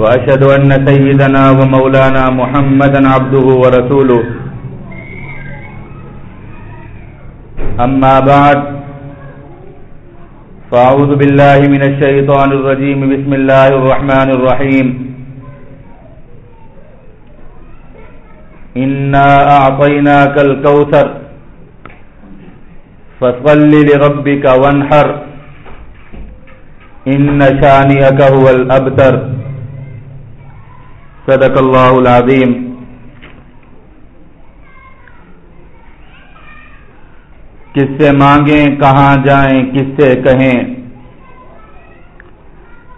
وأشهد أن سيدنا ومولانا محمدا عبده ورسوله. أما بعد، فأعوذ بالله من الشيطان الرجيم. بسم الله الرحمن الرحيم. إنا أعطيناك الكوثر، فصل لربك وانحر. إن شانئك هو الأبتر. صدق اللہ العظیم۔ کس سے مانگیں، کہاں جائیں، کس سے کہیں؟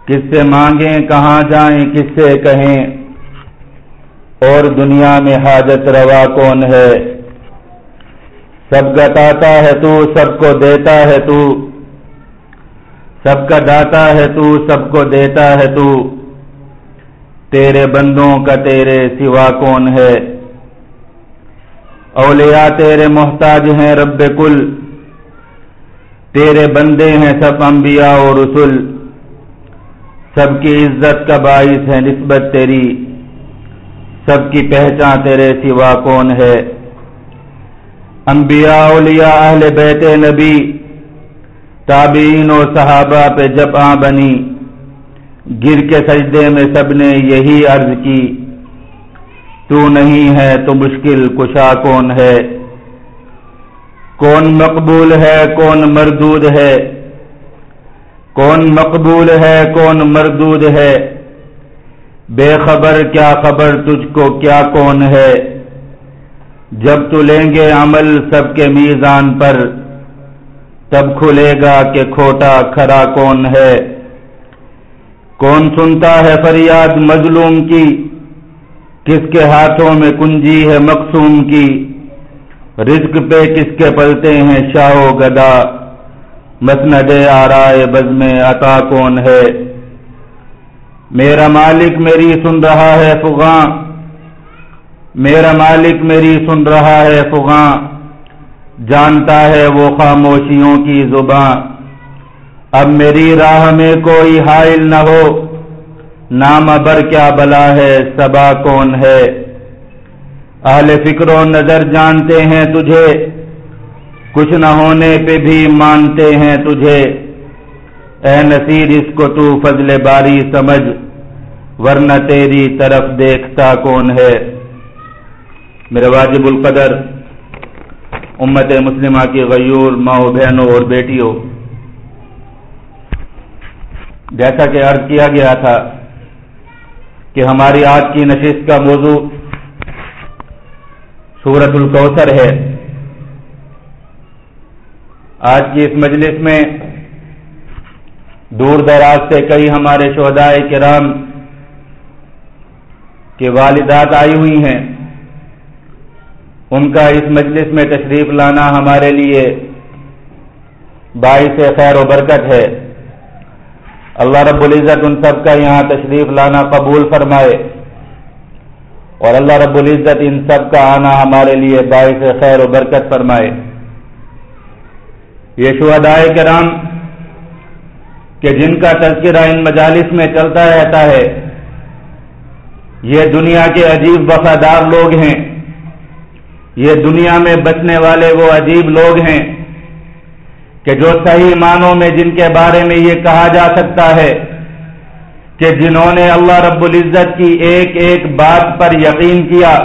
کس سے مانگیں، کہاں جائیں، کس سے کہیں؟ اور دنیا میں حاجت روا کون ہے؟ سب کا داتا ہے تو، سب کو دیتا ہے تو۔ سب کا داتا ہے تو، سب کو دیتا ہے تو۔ تیرے بندوں کا تیرے سوا کون ہے؟ اولیاء تیرے محتاج ہیں رب کل، تیرے بندے ہیں سب انبیاء اور رسول سب کی عزت کا باعث ہے نسبت تیری، سب کی پہچان تیرے سوا کون ہے؟ انبیاء، اولیاء، اہل بیت نبی، تابعین و صحابہ پہ جب آ بنی۔ گر کے سجدے میں سب نے یہی عرض کی، تو نہیں ہے تو مشکل کشا کون ہے؟ کون مقبول ہے، کون مردود ہے؟ کون مقبول ہے، کون مردود ہے؟ بے خبر کیا خبر تجھ کو کیا کون ہے؟ جب تو لیں گے عمل سب کے میزان پر، تب کھلے گا کہ کھوٹا کھرا کون ہے؟ کون سنتا ہے فریاد مظلوم کی؟ کس کے ہاتھوں میں کنجی ہے مقصوم کی؟ رزق پہ کس کے پلتے ہیں شاہ و گدا؟ مسند آرائے بز میں عطا کون ہے؟ میرا مالک میری سن رہا ہے فغاں۔ میرا مالک میری سن رہا ہے فغاں۔ جانتا ہے وہ خاموشیوں کی زباں۔ اب میری راہ میں کوئی حائل نہ ہو۔ نام ابر کیا بلا ہے، سبا کون ہے؟ اہل فکر و نظر جانتے ہیں تجھے، کچھ نہ ہونے پہ بھی مانتے ہیں تجھے۔ اے نصیر، اس کو تو فضل باری سمجھ، ورنہ تیری طرف دیکھتا کون ہے؟ میرے واجب القدر، امت مسلمہ کی غیور ماؤ بہنوں اور بیٹیوں جیسا کہ عرض کیا گیا تھا کہ ہماری آج کی نشست کا موضوع سورت الکوثر ہے۔ آج کی اس مجلس میں دور دراز سے کئی ہمارے شہدائے کرام کے والدات آئی ہوئی ہیں۔ ان کا اس مجلس میں تشریف لانا ہمارے لیے باعث خیر و برکت ہے۔ اللہ رب العزت ان سب کا یہاں تشریف لانا قبول فرمائے۔ اور اللہ رب العزت ان سب کا آنا ہمارے لیے باعث خیر و برکت فرمائے۔ یہ شہدائے کرام کہ جن کا تذکرہ ان مجالس میں چلتا رہتا ہے، یہ دنیا کے عجیب وفادار لوگ ہیں۔ یہ دنیا میں بچنے والے وہ عجیب لوگ ہیں۔ کہ جو صحیح معنوں میں جن کے بارے میں یہ کہا جا سکتا ہے کہ جنہوں نے اللہ رب العزت کی ایک ایک بات پر یقین کیا،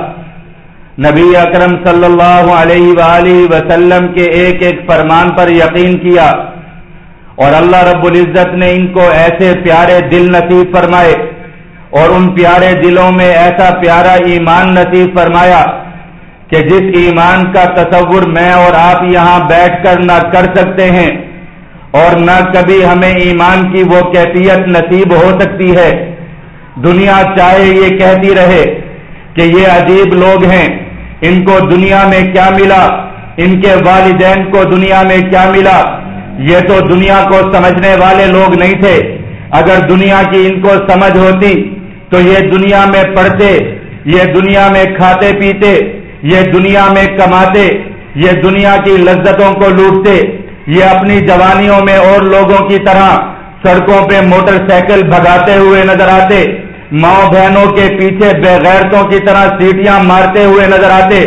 نبی اکرم صلی اللہ علیہ وآلہ وسلم کے ایک ایک فرمان پر یقین کیا اور اللہ رب العزت نے ان کو ایسے پیارے دل نصیب فرمائے اور ان پیارے دلوں میں ایسا پیارا ایمان نصیب فرمایا کہ جس ایمان کا تصور میں اور آپ یہاں بیٹھ کر نہ کر سکتے ہیں اور نہ کبھی ہمیں ایمان کی وہ کیفیت نصیب ہو سکتی ہے۔ دنیا چاہے یہ کہتی رہے کہ یہ عجیب لوگ ہیں۔ ان کو دنیا میں کیا ملا؟ ان کے والدین کو دنیا میں کیا ملا؟ یہ تو دنیا کو سمجھنے والے لوگ نہیں تھے۔ اگر دنیا کی ان کو سمجھ ہوتی تو یہ دنیا میں پڑھتے، یہ دنیا میں کھاتے پیتے یہ دنیا میں کماتے، یہ دنیا کی لذتوں کو لوٹتے، یہ اپنی جوانیوں میں اور لوگوں کی طرح سڑکوں پہ موٹر سائیکل بھگاتے ہوئے نظر آتے، ماں بہنوں کے پیچھے بےغیرتوں کی طرح سیٹیاں مارتے ہوئے نظر آتے۔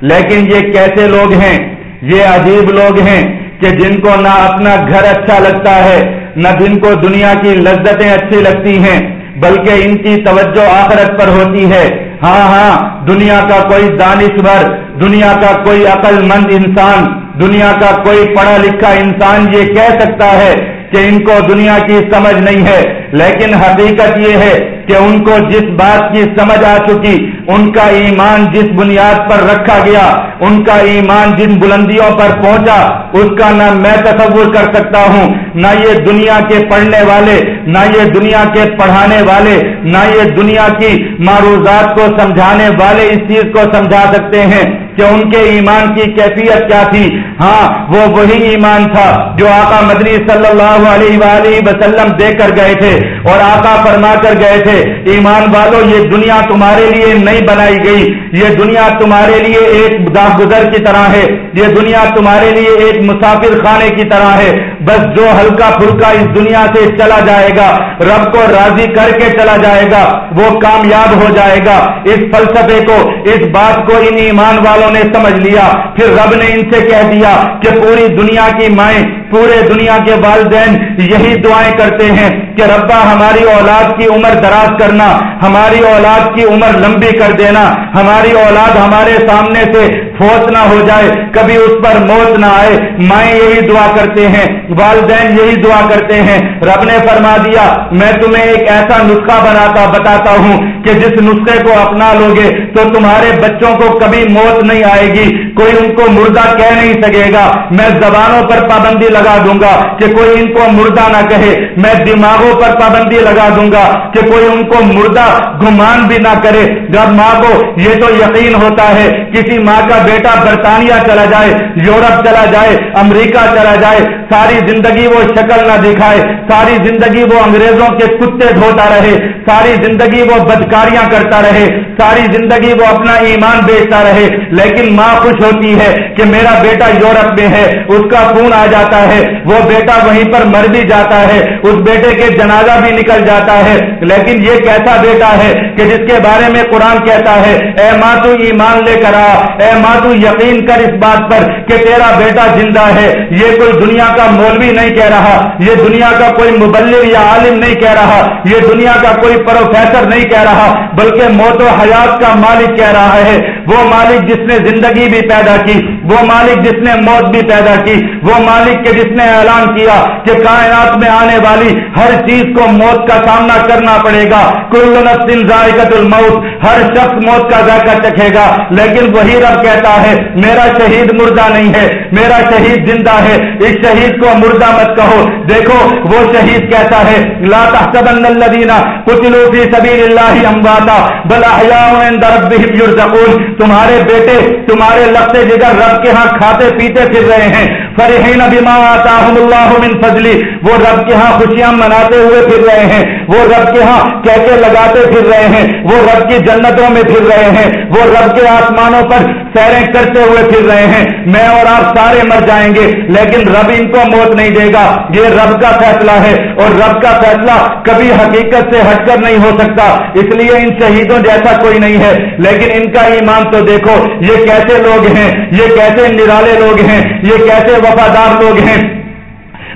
لیکن یہ کیسے لوگ ہیں؟ یہ عجیب لوگ ہیں کہ جن کو نہ اپنا گھر اچھا لگتا ہے، نہ جن کو دنیا کی لذتیں اچھی لگتی ہیں، بلکہ ان کی توجہ آخرت پر ہوتی ہے۔ ہاں ہاں دنیا کا کوئی دانشور دنیا کا کوئی عقل مند انسان، دنیا کا کوئی پڑھا لکھا انسان یہ کہہ سکتا ہے کہ ان کو دنیا کی سمجھ نہیں ہے۔ لیکن حقیقت یہ ہے کہ ان کو جس بات کی سمجھ آ چکی، ان کا ایمان جس بنیاد پر رکھا گیا، ان کا ایمان جن بلندیوں پر پہنچا، اس کا نہ میں تصور کر سکتا ہوں، نہ یہ دنیا کے پڑھنے والے، نہ یہ دنیا کے پڑھانے والے، نہ یہ دنیا کی معروضات کو سمجھانے والے اس چیز کو سمجھا سکتے ہیں کہ ان کے ایمان کی کیفیت کیا تھی۔ ہاں وہ وہی ایمان تھا جو آقا مدنی صلی اللہ علیہ وآلہ وسلم دے کر گئے تھے۔ اور آقا فرما کر گئے تھے، ایمان والو، یہ دنیا تمہارے لیے نہیں بنائی گئی، یہ دنیا تمہارے لیے ایک گزر کی طرح ہے، یہ دنیا تمہارے لیے ایک مسافر خانے کی طرح ہے، بس جو ہلکا پھلکا اس دنیا سے چلا جائے گا، رب کو راضی کر کے چلا جائے گا، وہ کامیاب ہو جائے گا، اس فلسفے کو، اس بات کو ان ایمان والوں نے سمجھ لیا، پھر رب نے ان سے کہہ دیا کہ پوری دنیا کی مائیں، پورے دنیا کے والدین یہی دعائیں کرتے ہیں کہ ربا ہماری اولاد کی عمر دراز کرنا، ہماری اولاد کی عمر لمبی کر دینا، ہماری اولاد ہمارے سامنے سے فوت نہ ہو جائے، کبھی اس پر موت نہ آئے۔ مائیں یہی دعا کرتے ہیں، والدین یہی دعا کرتے ہیں۔ رب نے فرما دیا، میں تمہیں ایک ایسا نسخہ بناتا، بتاتا ہوں کہ جس نسخے کو اپنا لوگے تو تمہارے بچوں کو کبھی موت نہیں آئے گی۔ کوئی ان کو مردہ کہہ نہیں سکے گا۔ میں زبانوں پر پابندی لگا دوں گا کہ کوئی ان کو مردہ نہ کہے۔ میں دماغوں پر پابندی لگا دوں گا کہ کوئی ان کو مردہ گمان بھی نہ کرے۔ جب ماں کو یہ تو یقین ہوتا ہے، کسی ماں کا بیٹا برطانیہ چلا جائے، یورپ چلا جائے، امریکہ چلا جائے، ساری زندگی وہ شکل نہ دکھائے، ساری زندگی وہ انگریزوں کے کتے دھوتا رہے، ساری زندگی وہ بدکاریاں کرتا رہے، ساری زندگی وہ اپنا ایمان بیچتا رہے، لیکن ماں خوش ہوتی ہے کہ میرا بیٹا یورپ میں ہے، اس کا خون آ جاتا ہے، وہ بیٹا وہیں پر مر بھی جاتا ہے، اس بیٹے کے جنازہ بھی نکل جاتا ہے۔ لیکن یہ کیسا بیٹا ہے کہ جس کے بارے میں قرآن کہتا ہے، اے ماں تو ایمان لے کر آ، اے ماں تو یقین کر اس بات پر کہ تیرا بیٹا زندہ ہے۔ یہ کوئی دنیا کا مولوی نہیں کہہ رہا۔ یہ دنیا کا کوئی مبلغ یا عالم نہیں کہہ رہا۔ یہ دنیا کا کوئی پروفیسر نہیں کہہ رہا، بلکہ موت و حیات کا مالک کہہ رہا ہے۔ وہ مالک جس نے زندگی بھی پیدا کی وہ مالک جس نے موت بھی پیدا کی، وہ مالک کے جس نے اعلان کیا کہ کائنات میں آنے والی ہر چیز کو موت کا سامنا کرنا پڑے گا۔ کل نفس ذائقت الموت، ہر شخص موت کا ذائقہ چکھے گا۔ لیکن وہی رب کہتا ہے، میرا شہید مردہ نہیں ہے، میرا شہید زندہ ہے۔ اس شہید کو مردہ مت کہو۔ دیکھو، وہ شہید کیسا ہے، لا تحسبن الذين قتلوا في سبيل الله امواتا، بل احياء عند ربهم يرزقون تمہارے بیٹے، تمہارے لگتے جگر رب رب کے ہاں کھاتے پیتے پھر رہے ہیں۔ فرحین بما آتاہم اللہ من فضلی وہ رب کے ہاں خوشیاں مناتے ہوئے پھر رہے ہیں۔ وہ رب کے ہاں کہتے لگاتے پھر رہے ہیں۔ وہ رب کی جنتوں میں پھر رہے ہیں۔ وہ رب کے آسمانوں پر سیریں کرتے ہوئے پھر رہے ہیں۔ میں اور آپ سارے مر جائیں گے، لیکن رب ان کو موت نہیں دے گا۔ یہ رب کا فیصلہ ہے اور رب کا فیصلہ کبھی حقیقت سے ہٹ کر نہیں ہو سکتا۔ اس لیے ان شہیدوں جیسا کوئی نہیں ہے۔ لیکن ان کا ایمان تو دیکھو، یہ کیسے لوگ ہیں؟ یہ کیسے نرالے لوگ ہیں یہ کیسے وفادار لوگ ہیں؟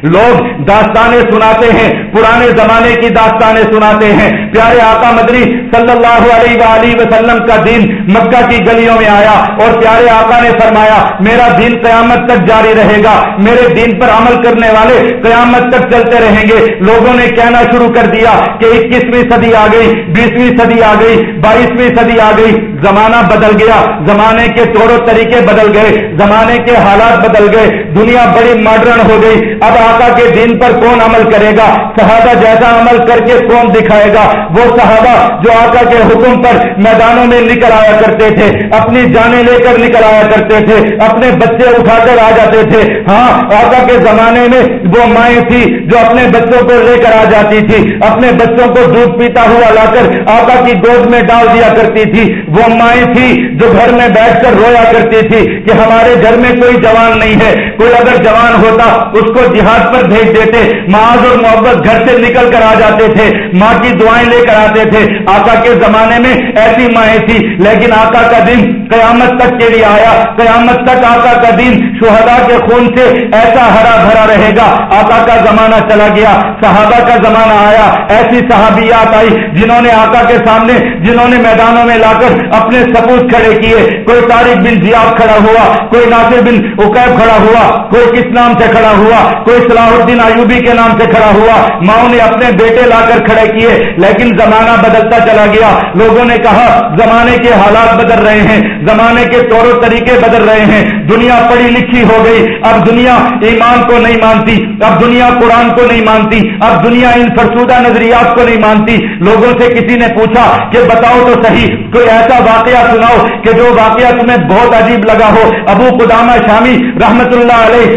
لوگ داستانیں سناتے ہیں، پرانے زمانے کی داستانیں سناتے ہیں۔ پیارے آقا مدنی صلی اللہ علیہ وآلہ وسلم کا دین مکہ کی گلیوں میں آیا اور پیارے آقا نے فرمایا، میرا دین قیامت تک جاری رہے گا۔ میرے دین پر عمل کرنے والے قیامت تک چلتے رہیں گے۔ لوگوں نے کہنا شروع کر دیا کہ اکیسویں صدی آ گئی، بیسویں صدی آ گئی، بائیسویں صدی آ گئی۔ زمانہ بدل گیا، زمانے کے طور و طریقے بدل گئے، زمانے کے حالات بدل گئے۔ دنیا بڑی ماڈرن ہو گئی۔ اب آقا کے دین پر کون عمل کرے گا؟ صحابہ جیسا عمل کر کے کون دکھائے گا؟ وہ صحابہ جو آقا کے حکم پر میدانوں میں نکل آیا کرتے تھے، اپنی جانیں لے کر نکل آیا کرتے تھے، اپنے بچے اٹھا کر آ جاتے تھے۔ ہاں آقا کے زمانے میں وہ مائیں تھی جو اپنے بچوں کو لے کر آ جاتی تھی، اپنے بچوں کو دودھ پیتا ہوا لا کر آقا کی گود میں ڈال دیا کرتی تھی۔ وہ مائیں تھی جو گھر میں بیٹھ کر رویا کرتی تھی کہ ہمارے گھر میں کوئی جوان نہیں ہے۔ کوئی اگر جوان ہوتا، اس کو جہاد جہاد پر بھیج دیتے، معاذ اور محبت گھر سے نکل کر آ جاتے تھے۔ ماں کی دعائیں لے کر آتے تھے۔ آقا کے زمانے میں ایسی مائیں تھی، لیکن آقا کا دن قیامت تک کے لیے آیا۔ قیامت تک آقا کا دن شہدا کے خون سے ایسا ہرا بھرا رہے گا۔ آقا کا زمانہ چلا گیا، صحابہ کا زمانہ آیا۔ ایسی صحابیات آئی جنہوں نے آقا کے سامنے، جنہوں نے میدانوں میں لا کر اپنے سپوت کھڑے کیے۔ کوئی تاریخ بن زیاب کھڑا ہوا، کوئی ناصر بن اکیب کھڑا ہوا، کوئی کس نام سے کھڑا ہوا، کوئی صلاح الدین ایوبی کے نام سے کھڑا ہوا۔ ماؤں نے اپنے بیٹے لا کر کھڑے کیے، لیکن زمانہ بدلتا چلا گیا۔ لوگوں نے کہا، زمانے کے حالات بدل رہے ہیں، زمانے کے طور و طریقے بدل رہے ہیں۔ دنیا پڑھی لکھی ہو گئی۔ اب دنیا ایمان کو نہیں مانتی، اب دنیا قرآن کو نہیں مانتی، اب دنیا ان فرسودہ نظریات کو نہیں مانتی۔ لوگوں سے کسی نے پوچھا کہ بتاؤ تو صحیح، کوئی ایسا واقعہ سناؤ کہ جو واقعہ تمہیں بہت عجیب لگا ہو۔ ابو قدامہ شامی رحمت اللہ علیہ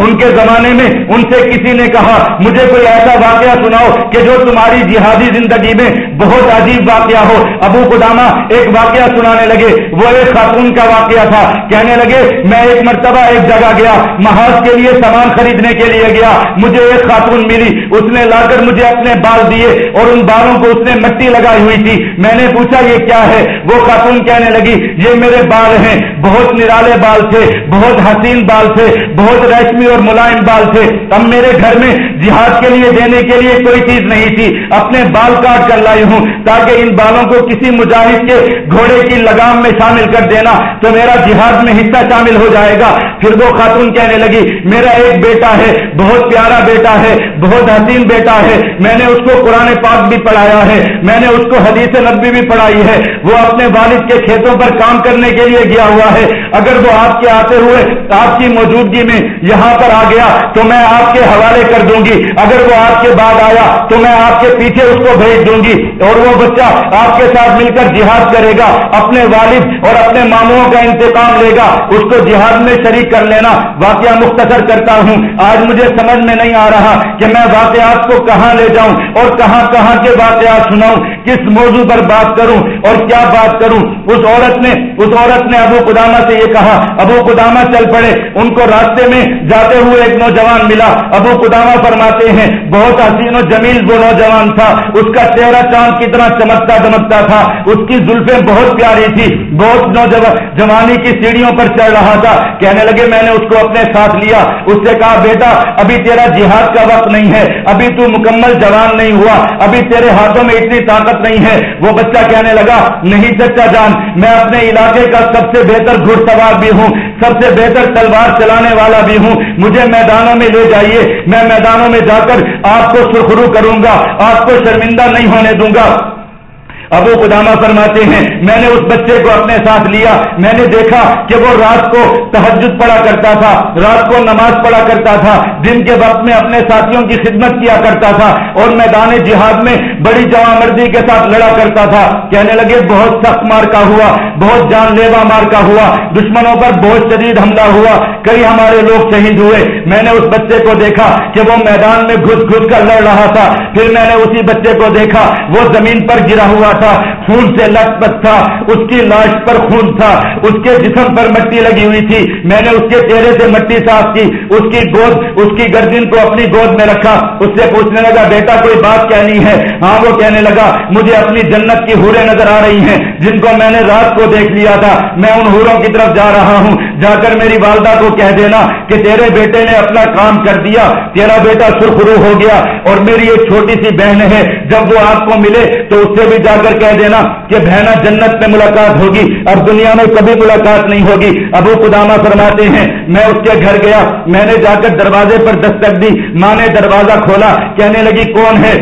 ان کے زمانے میں ان سے کسی نے کہا، مجھے کوئی ایسا واقعہ سناؤ کہ جو تمہاری جہادی زندگی میں بہت عجیب واقعہ ہو. ابو قدامہ ایک واقعہ سنانے لگے، وہ ایک خاتون کا واقعہ تھا۔ کہنے لگے، میں ایک مرتبہ ایک جگہ گیا، محاذ کے لیے سامان خریدنے کے لیے گیا، مجھے ایک خاتون ملی، اس نے لا کر مجھے اپنے بال دیے اور ان بالوں کو اس نے مٹی لگائی ہوئی تھی۔ میں نے پوچھا، یہ کیا ہے؟ وہ خاتون کہنے لگی، یہ میرے بال ہیں، بہت نرالے بال تھے، بہت حسین بال تھے، بہت ریشمی اور ملائم بال تھے اب میرے گھر میں جہاد کے لیے دینے کے لیے کوئی چیز نہیں تھی۔ اپنے بال کاٹ کر لائی ہوں تاکہ ان بالوں کو کسی مجاہد کے گھوڑے کی لگام میں شامل کر دینا تو میرا جہاد میں حصہ شامل ہو جائے گا۔ پھر وہ خاتون کہنے لگی، میرا ایک بیٹا ہے، بہت پیارا بیٹا ہے، بہت حسین بیٹا ہے۔ میں نے اس کو قرآن پاک بھی پڑھایا ہے، میں نے اس کو حدیث نبی بھی پڑھائی ہے۔ وہ اپنے والد کے کھیتوں پر کام کرنے کے لیے گیا ہوا ہے۔ اگر وہ آپ کے آتے ہوئے آپ کی موجودگی میں یہاں پر آ گیا تو میں آپ کے حوالے کر دوں گی۔ اگر وہ آپ کے بعد آیا تو میں آپ کے پیچھے اس کو بھیج دوں گی اور وہ بچہ آپ کے ساتھ مل کر جہاد کرے گا، اپنے والد اور اپنے ماموں کا انتقام لے گا۔ اس کو جہاد میں شریک کر لینا واقعہ مختصر کرتا ہوں۔ آج مجھے سمجھ میں نہیں آ رہا کہ میں واقعات کو کہاں لے جاؤں اور کہاں کہاں کے واقعات سناؤں، کس موضوع پر بات کروں اور کیا بات کروں۔ اس عورت نے، اس عورت نے ابو قدامہ سے یہ کہا، ابو قدامہ چل پڑے، ان کو راستے میں جاتے ہوئے ایک نوجوان ملا۔ ابو قدامہ فرماتے ہیں، بہت حسین و جمیل وہ نوجوان تھا۔ اس کا چہرہ چاند کی طرح چمکتا چمکتا تھا۔ اس کی زلفیں بہت پیاری تھی بہت نوجوان جوانی کی سیڑھیوں پر چل رہا تھا۔ کہنے لگے، میں نے اس کو اپنے ساتھ لیا۔ اس سے کہا، بیٹا، ابھی تیرا جہاد کا وقت نہیں ہے۔ ابھی تو مکمل جوان نہیں ہوا۔ ابھی تیرے ہاتھوں میں اتنی طاقت نہیں ہے۔ وہ بچہ کہنے لگا، نہیں چچا جان، میں اپنے علاقے کا سب سے بہتر گھڑ سوار بھی ہوں۔ سب سے بہتر تلوار چلانے والا بھی ہوں۔ مجھے میدانوں میں لے جائیے، میں میدانوں میں جا کر آپ کو سرخرو کروں گا، آپ کو شرمندہ نہیں ہونے دوں گا۔ ابو قدامہ فرماتے ہیں، میں نے اس بچے کو اپنے ساتھ لیا۔ میں نے دیکھا کہ وہ رات کو تحجد پڑا کرتا تھا، رات کو نماز پڑھا کرتا تھا، دن کے وقت میں اپنے ساتھیوں کی خدمت کیا کرتا تھا اور میدان جہاد میں بڑی جمع مردی کے ساتھ لڑا کرتا تھا۔ کہنے لگے، بہت سخت مار کا ہوا، بہت جان لیوا مار کا ہوا، دشمنوں پر بہت شدید حملہ ہوا، کئی ہمارے لوگ شہید ہوئے۔ میں نے اس بچے کو دیکھا کہ وہ میدان میں گھس گھس کر لڑ رہا تھا۔ پھر میں نے اسی بچے کو دیکھا، وہ زمین پر گرا ہوا تھا، خون سے لٹ پت تھا، اس کی لاش پر خون تھا، اس کے جسم پر مٹی لگی ہوئی تھی۔ میں نے اس کے چہرے سے مٹی صاف کی، اس کی گود، اس کی گردن کو اپنی گود میں رکھا۔ اس سے پوچھنے لگا، بیٹا کوئی بات کہنی ہے؟ ہاں وہ کہنے لگا، مجھے اپنی جنت کی ہورے نظر آ رہی ہیں، جن کو میں نے رات کو دیکھ لیا تھا۔ میں ان ہوروں کی طرف جا رہا ہوں۔ جا کر میری والدہ کو کہہ دینا کہ تیرے بیٹے نے اپنا کام کر دیا، تیرا بیٹا سرخرو ہو گیا اور میری ایک چھوٹی سی بہن ہے، جب وہ آپ کو ملے تو اس سے بھی جا کر کہہ دینا کہ بہنا جنت میں ملاقات ہوگی، اب دنیا میں کبھی ملاقات نہیں ہوگی۔ ابو قدامہ فرماتے ہیں، میں اس کے گھر گیا، میں نے جا کر دروازے پر دستک دی، ماں نے دروازہ کھولا، کہنے لگی، کون ہے؟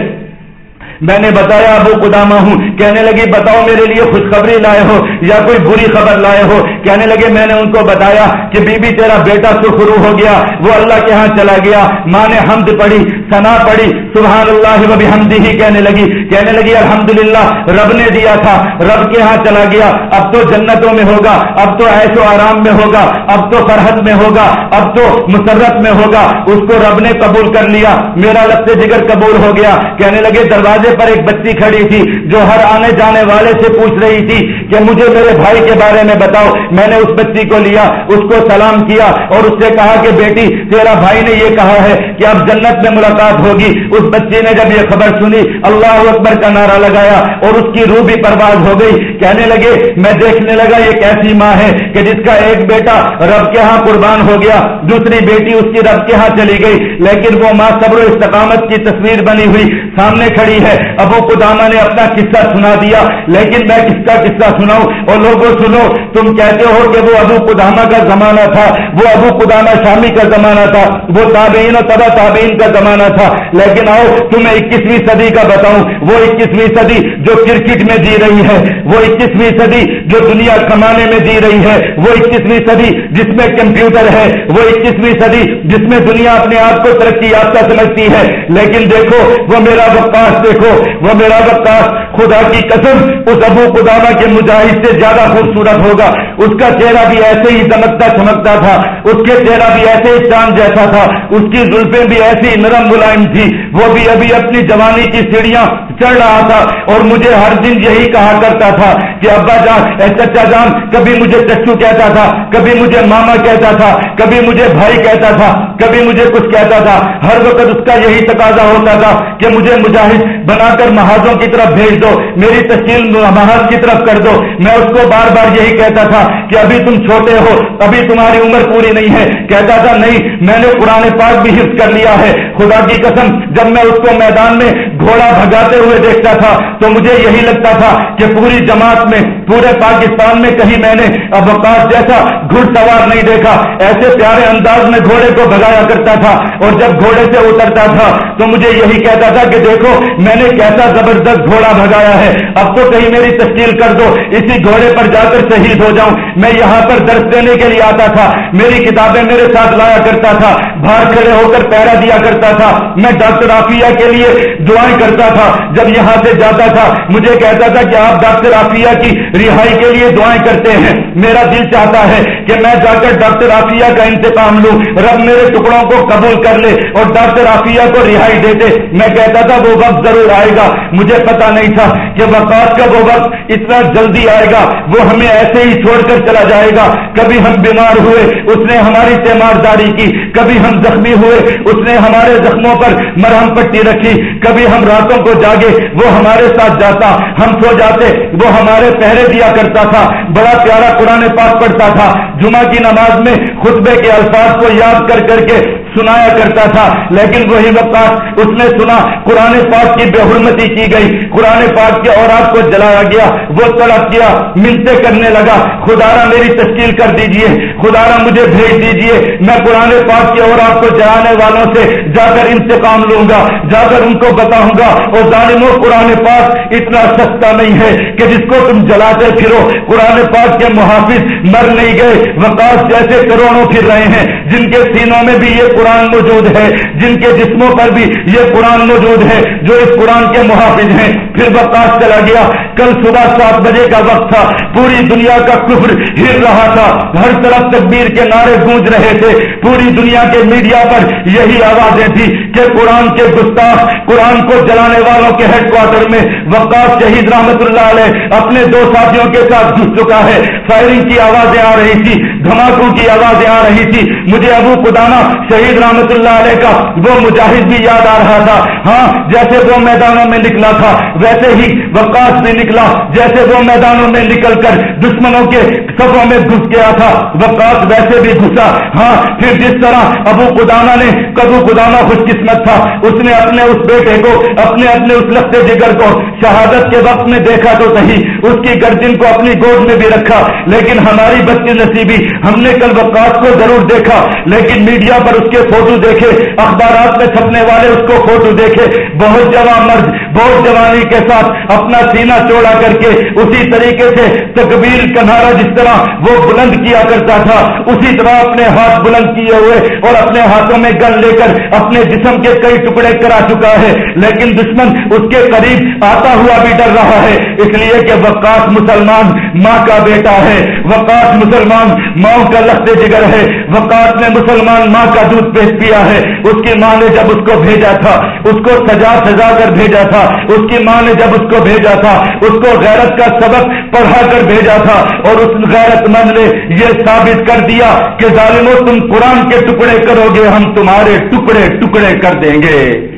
میں نے بتایا ابو قدامہ ہوں، کہنے لگی بتاؤ میرے لیے خوشخبری لائے ہو یا کوئی بری خبر لائے ہو؟ کہنے لگے میں نے ان کو بتایا کہ بی بی تیرا بیٹا سرخرو ہو گیا، وہ اللہ کے ہاں چلا گیا، ماں نے حمد پڑھی سنا پڑھی سبحان اللہ و ہی کہنے لگی۔ کہنے لگی، الحمدللہ، رب نے دیا تھا، رب کے ہاں چلا گیا۔ اب تو جنتوں میں ہوگا، اب تو ایش و آرام میں ہوگا، اب تو فرحت میں ہوگا، اب تو مسرت میں ہوگا۔ اس کو رب نے قبول کر لیا۔ میرا لفظ جگر قبول ہو گیا۔ کہنے لگے دروازے دروازے پر ایک بچی کھڑی تھی جو ہر آنے جانے والے سے پوچھ رہی تھی کہ مجھے میرے بھائی کے بارے میں بتاؤ۔ میں نے اس بچی کو لیا، اس کو سلام کیا اور اس سے کہا کہ بیٹی، تیرا بھائی نے یہ کہا ہے کہ اب جنت میں ملاقات ہوگی۔ اس بچے نے جب یہ خبر سنی، اللہ اکبر کا نعرہ لگایا اور اس کی روح بھی پرواز ہو گئی۔ کہنے لگے، میں دیکھنے لگا یہ کیسی ماں ہے کہ جس کا ایک بیٹا رب کے ہاں قربان ہو گیا، دوسری بیٹی اس کی رب کے ہاں چلی گئی۔ لیکن وہ ماں صبر و استقامت کی تصویر بنی ہوئی۔ سامنے کھڑی ہے۔ ابو قدامہ نے اپنا قصہ سنا دیا، لیکن میں کس کا قصہ سناؤں؟ اور لوگوں، سنو، تم کہتے ہو کہ وہ ابو قدامہ کا زمانہ تھا، وہ ابو قدامہ شامی کا زمانہ تھا، وہ تابعین و تبا تابعین کا زمانہ تھا۔ لیکن آؤ، تمہیں اکیسویں صدی کا بتاؤں۔ وہ اکیسویں صدی جو کرکٹ میں جی رہی ہے، وہ اکیسویں صدی جو دنیا کمانے میں جی رہی ہے، وہ اکیسویں صدی جس میں کمپیوٹر ہے، وہ اکیسویں صدی جس میں دنیا اپنے آپ کو ترقی یافتہ سمجھتی ہے۔ لیکن دیکھو، وہ میرا وقاص دیکھو، وہ میرا وقاص خدا کی قسم اس ابو قدامہ کے مجاہد سے زیادہ خوبصورت ہوگا۔ اس کا چہرہ بھی ایسے ہی چمکتا چمکتا تھا، اس کے چہرہ بھی ایسے ہی چاند جیسا تھا، اس کی زلفیں بھی ایسی نرم ملائم تھی۔ وہ بھی ابھی اپنی جوانی کی سیڑھیاں چڑھ رہا تھا اور مجھے ہر دن یہی کہا کرتا تھا کہ ابا جان، اے چچا جان، کبھی مجھے چچو کہتا تھا، کبھی مجھے ماما کہتا تھا، کبھی مجھے بھائی کہتا تھا، کبھی مجھے کچھ کہتا تھا۔ ہر وقت اس کا یہی تقاضا ہوتا تھا کہ مجھے مجاہد بنا کر محاذوں کی طرف بھیج دو، میری تشکیل محاذ کی طرف کر دو۔ میں اس کو بار بار یہی کہتا تھا کہ ابھی تم چھوٹے ہو، ابھی تمہاری عمر پوری نہیں ہے۔ کہتا تھا، نہیں، میں نے قرآن پاک بھی حفظ کر لیا ہے۔ خدا کی قسم، جب میں اس کو میدان میں گھوڑا بھگاتے ہوئے دیکھتا تھا، تو مجھے یہی لگتا تھا کہ پوری جماعت میں، پورے پاکستان میں کہیں میں نے اب جیسا گھڑ سوار نہیں دیکھا۔ ایسے پیارے انداز میں گھوڑے کو بگایا کرتا تھا اور جب گھوڑے سے اترتا تھا، تو مجھے یہی کہتا تھا کہ دیکھو، میں نے کیسا زبردست گھوڑا بھگایا ہے۔ اب تو کہیں میری تشکیل کر دو، اسی گھوڑے پر جا کر شہید ہو جاؤں۔ میں یہاں پر درس دینے کے لیے آتا تھا۔ میری کتابیں میرے ساتھ لایا کرتا تھا۔ باہر کھڑے ہو کر پیرا دیا کرتا تھا۔ میں ڈاکٹر آفیہ کے لیے دعائیں کرتا تھا۔ جب یہاں سے جاتا تھا، مجھے کہتا تھا کہ آپ ڈاکٹر آفیہ کی رہائی کے لیے دعائیں کرتے ہیں۔ میرا دل چاہتا ہے کہ میں جا کر ڈاکٹر آفیہ کا انتقام لوں۔ رب میرے ٹکڑوں کو قبول کر لے اور ڈاکٹر آفیہ کو رہائی دے دے میں کہتا تھا، وہ وقت ضرور آئے گا۔ مجھے پتا نہیں تھا کہ وقات کا وہ وقت اتنا جلدی آئے گا۔ وہ ہمیں ایسے ہی چھوڑ کر چلا جائے گا۔ کبھی ہم بیمار ہوئے، اس نے ہماری تیمارداری کی۔ کبھی ہم زخمی ہوئے، اس نے ہمارے زخموں پر مرہم پٹی رکھی، کبھی ہم راتوں کو جاگے، وہ ہمارے ساتھ جاتا، ہم سو جاتے، وہ ہمارے پہرے دیا کرتا تھا، بڑا پیارا قرآن پاک پڑھتا تھا۔ جمعہ کی نماز میں خطبے کے الفاظ کو یاد کر کر کے سنایا کرتا تھا، لیکن وہی وقت اس نے سنا، قرآن پاک کی بے حرمتی کی گئی۔ قرآن پاک کے اور کو جلایا گیا، وہ طلب کیا، ملتے کرنے لگا خدارا میری تشکیل کر دیجیے خدارا مجھے بھیج دیجیے، میں قرآن پاک کے اور کو جلانے والوں سے جا کر انتقام لوں گا جا کر ان کو بتاؤں گا اور ظالموں قرآن پاک اتنا سستا نہیں ہے کہ جس کو تم جلاتے پھرو۔ قرآن پاک کے محافظ مر نہیں گئے وقاص جیسے کروڑوں پھر رہے ہیں، جن کے سینوں میں بھی یہ قرآن موجود ہے، جن کے جسموں پر بھی یہ قرآن موجود ہے جو اس قرآن کے محافظ ہیں۔ پھر وقت چلا گیا۔ کل صبح سات بجے کا وقت تھا۔ پوری دنیا کا کفر ہر رہا تھا۔ ہر طرف تکبیر کے نعرے گونج رہے تھے۔ پوری دنیا کے میڈیا پر یہی آوازیں تھی کہ قرآن کے گستاخ، قرآن کو جلانے والوں کے ہیڈ کوارٹر میں وقاص شہید رحمت اللہ علیہ اپنے دو ساتھیوں کے ساتھ گھس چکا ہے۔ فائرنگ کی آوازیں آ رہی تھی دھماکوں کی آوازیں آ رہی تھی مجھے ابو قدامہ شہید رحمت اللہ علیہ کا وہ مجاہد بھی یاد آ رہا تھا۔ ہاں جیسے وہ میدانوں میں نکلا تھا، ویسے ہی وقاص بھی نکلا۔ جیسے وہ میدانوں میں نکل کر دشمنوں کے سفوں میں گھس گیا تھا، وقاص ویسے بھی گھسا۔ ہاں پھر جس طرح ابو قدامہ نے کبو قدامہ خوش قسمت تھا، اس نے اپنے اس بیٹے کو، اپنے اپنے اس لگتے جگر کو شہادت کے وقت میں دیکھا تو صحیح، اس کی گردن کو اپنی گود میں بھی رکھا۔ لیکن ہماری بچی نصیبی ہم نے کل وقاص کو ضرور دیکھا، لیکن میڈیا پر اس کے کے فوٹو دیکھے، اخبارات میں چھپنے والے اس کو فوٹو دیکھے، بہت جوان مرد، بہت جوانی کے ساتھ اپنا سینہ چوڑا کر کے اسی طریقے سے تکبیر کا نعرہ جس طرح وہ بلند کیا کرتا تھا، اسی طرح اپنے ہاتھ بلند کیے ہوئے اور اپنے ہاتھوں میں گن لے کر اپنے جسم کے کئی ٹکڑے کرا چکا ہے۔ لیکن دشمن اس کے قریب آتا ہوا بھی ڈر رہا ہے، اس لیے کہ وقاص مسلمان ماں کا بیٹا ہے۔ وقاص مسلمان ماں کا لخت جگر ہے۔ وقاص نے مسلمان ماں کا دودھ پیش کیا ہے۔ اس کی ماں نے جب اس کو بھیجا تھا، اس کو سجا سجا کر بھیجا تھا، اس کی ماں نے جب اس کو بھیجا تھا، اس کو غیرت کا سبق پڑھا کر بھیجا تھا اور اس غیرت مند نے یہ ثابت کر دیا کہ ظالموں تم قرآن کے ٹکڑے کرو گے، ہم تمہارے ٹکڑے ٹکڑے کر دیں گے۔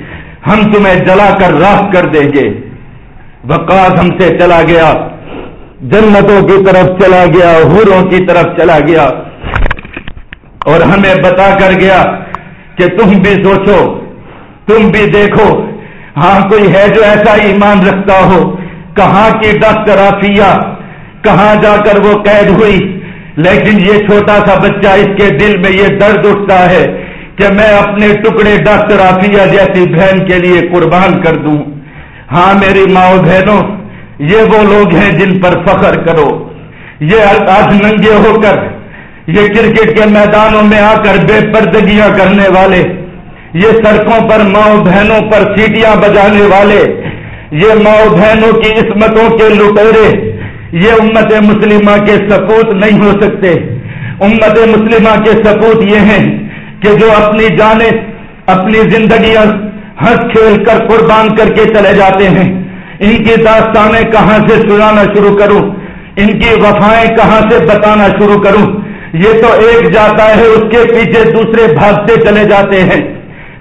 ہم تمہیں جلا کر راک کر دیں گے۔ وقاص ہم سے چلا گیا، جنتوں کی طرف چلا گیا ہوروں کی طرف چلا گیا۔ اور ہمیں بتا کر گیا کہ تم بھی سوچو، تم بھی دیکھو۔ ہاں کوئی ہے جو ایسا ایمان رکھتا ہو؟ کہاں کی ڈاکٹر آفیہ کہاں جا کر وہ قید ہوئی؟ لیکن یہ چھوٹا سا بچہ اس کے دل میں یہ درد اٹھتا ہے کہ میں اپنے ٹکڑے ڈاکٹر آفیہ جیسی بہن کے لیے قربان کر دوں۔ ہاں میری ماؤ بہنوں، یہ وہ لوگ ہیں جن پر فخر کرو۔ یہ آج ننگے ہو کر یہ کرکٹ کے میدانوں میں آ کر بے پردگیاں کرنے والے، یہ سڑکوں پر ماؤں بہنوں پر سیٹیاں بجانے والے، یہ ماؤں بہنوں کی عصمتوں کے لٹورے، یہ امت مسلمہ کے سپوت نہیں ہو سکتے۔ امت مسلمہ کے سپوت یہ ہیں کہ جو اپنی جانیں، اپنی زندگیاں ہنس کھیل کر قربان کر کے چلے جاتے ہیں۔ ان کی داستانیں کہاں سے سنانا شروع کروں؟ ان کی وفائیں کہاں سے بتانا شروع کروں؟ یہ تو ایک جاتا ہے، اس کے پیچھے دوسرے بھاگتے چلے جاتے ہیں۔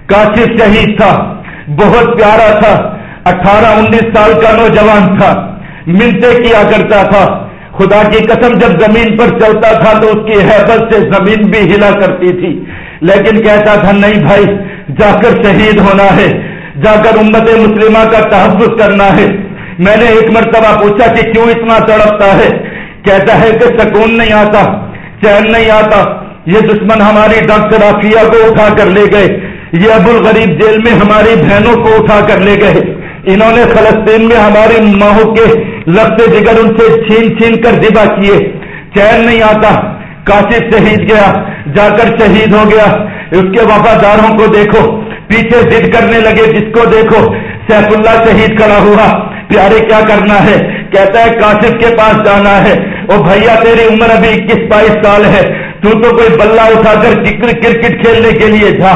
کاشف شہید تھا، بہت پیارا تھا۔ اٹھارہ، انیس سال کا نوجوان تھا۔ منتے کیا کرتا تھا۔ خدا کی قسم، جب زمین پر چلتا تھا تو اس کی حیبت سے زمین بھی ہلا کرتی تھی۔ لیکن کہتا تھا، نہیں بھائی، جا کر شہید ہونا ہے۔ جا کر امت مسلمہ کا تحفظ کرنا ہے۔ میں نے ایک مرتبہ پوچھا کہ کیوں اتنا تڑپتا ہے؟ کہتا ہے کہ سکون نہیں آتا۔ چین نہیں آتا۔ یہ دشمن ہماری ڈاکٹر آفیہ کو اٹھا کر لے گئے۔ یہ ابو الغریب جیل میں ہماری بہنوں کو اٹھا کر لے گئے۔ انہوں نے فلسطین میں ہماری ماہوں کے لفتے جگر ان سے چھین چھین کر ذبح کیے۔ چین نہیں آتا۔ کاشف شہید گیا۔ جا کر شہید ہو گیا۔ اس کے وفاداروں کو دیکھو۔ پیچھے ضد کرنے لگے۔ جس کو دیکھو۔ سیف اللہ شہید کھڑا ہوا۔ پیارے کیا کرنا ہے؟ کہتا ہے، کاشف کے پاس جانا ہے۔ وہ بھیا تیری عمر ابھی اکیس بائیس سال ہے تو تو کوئی بلہ اٹھا کر کرکٹ کھیلنے کے لیے جا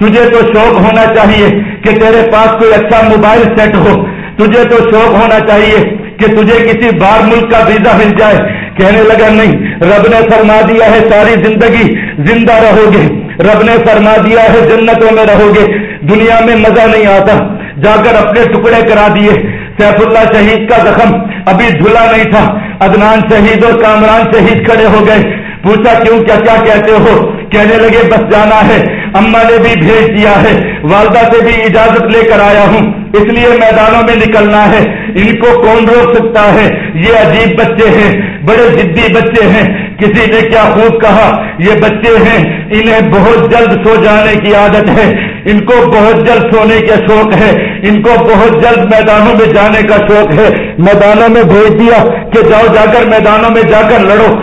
تجھے تو شوق ہونا چاہیے کہ تیرے پاس کوئی اچھا موبائل سیٹ ہو تجھے تو شوق ہونا چاہیے کہ تجھے کسی بار ملک کا ویزا مل جائے کہنے لگا نہیں رب نے فرما دیا ہے ساری زندگی زندہ رہو گے رب نے فرما دیا ہے جنتوں میں رہو گے دنیا میں مزہ نہیں آتا جا کر اپنے ٹکڑے کرا دیے. سیف اللہ شہید کا زخم ابھی دھلا نہیں تھا ادنان شہید اور کامران شہید کھڑے ہو گئے۔ پوچھا کیوں کیا کیا کہتے ہو؟ کہنے لگے، بس جانا ہے۔ اما نے بھی بھیج دیا ہے۔ والدہ سے بھی اجازت لے کر آیا ہوں۔ اس لیے میدانوں میں نکلنا ہے۔ ان کو کون روک سکتا ہے؟ یہ عجیب بچے ہیں۔ بڑے ضدی بچے ہیں۔ کسی نے کیا خوب کہا؟ یہ بچے ہیں۔ انہیں بہت جلد سو جانے کی عادت ہے۔ ان کو بہت جلد سونے کا شوق ہے۔ ان کو بہت جلد میدانوں میں جانے کا شوق ہے۔ میدانوں میں بھیج دیا کہ جاؤ جا کر میدانوں میں جا کر لڑو۔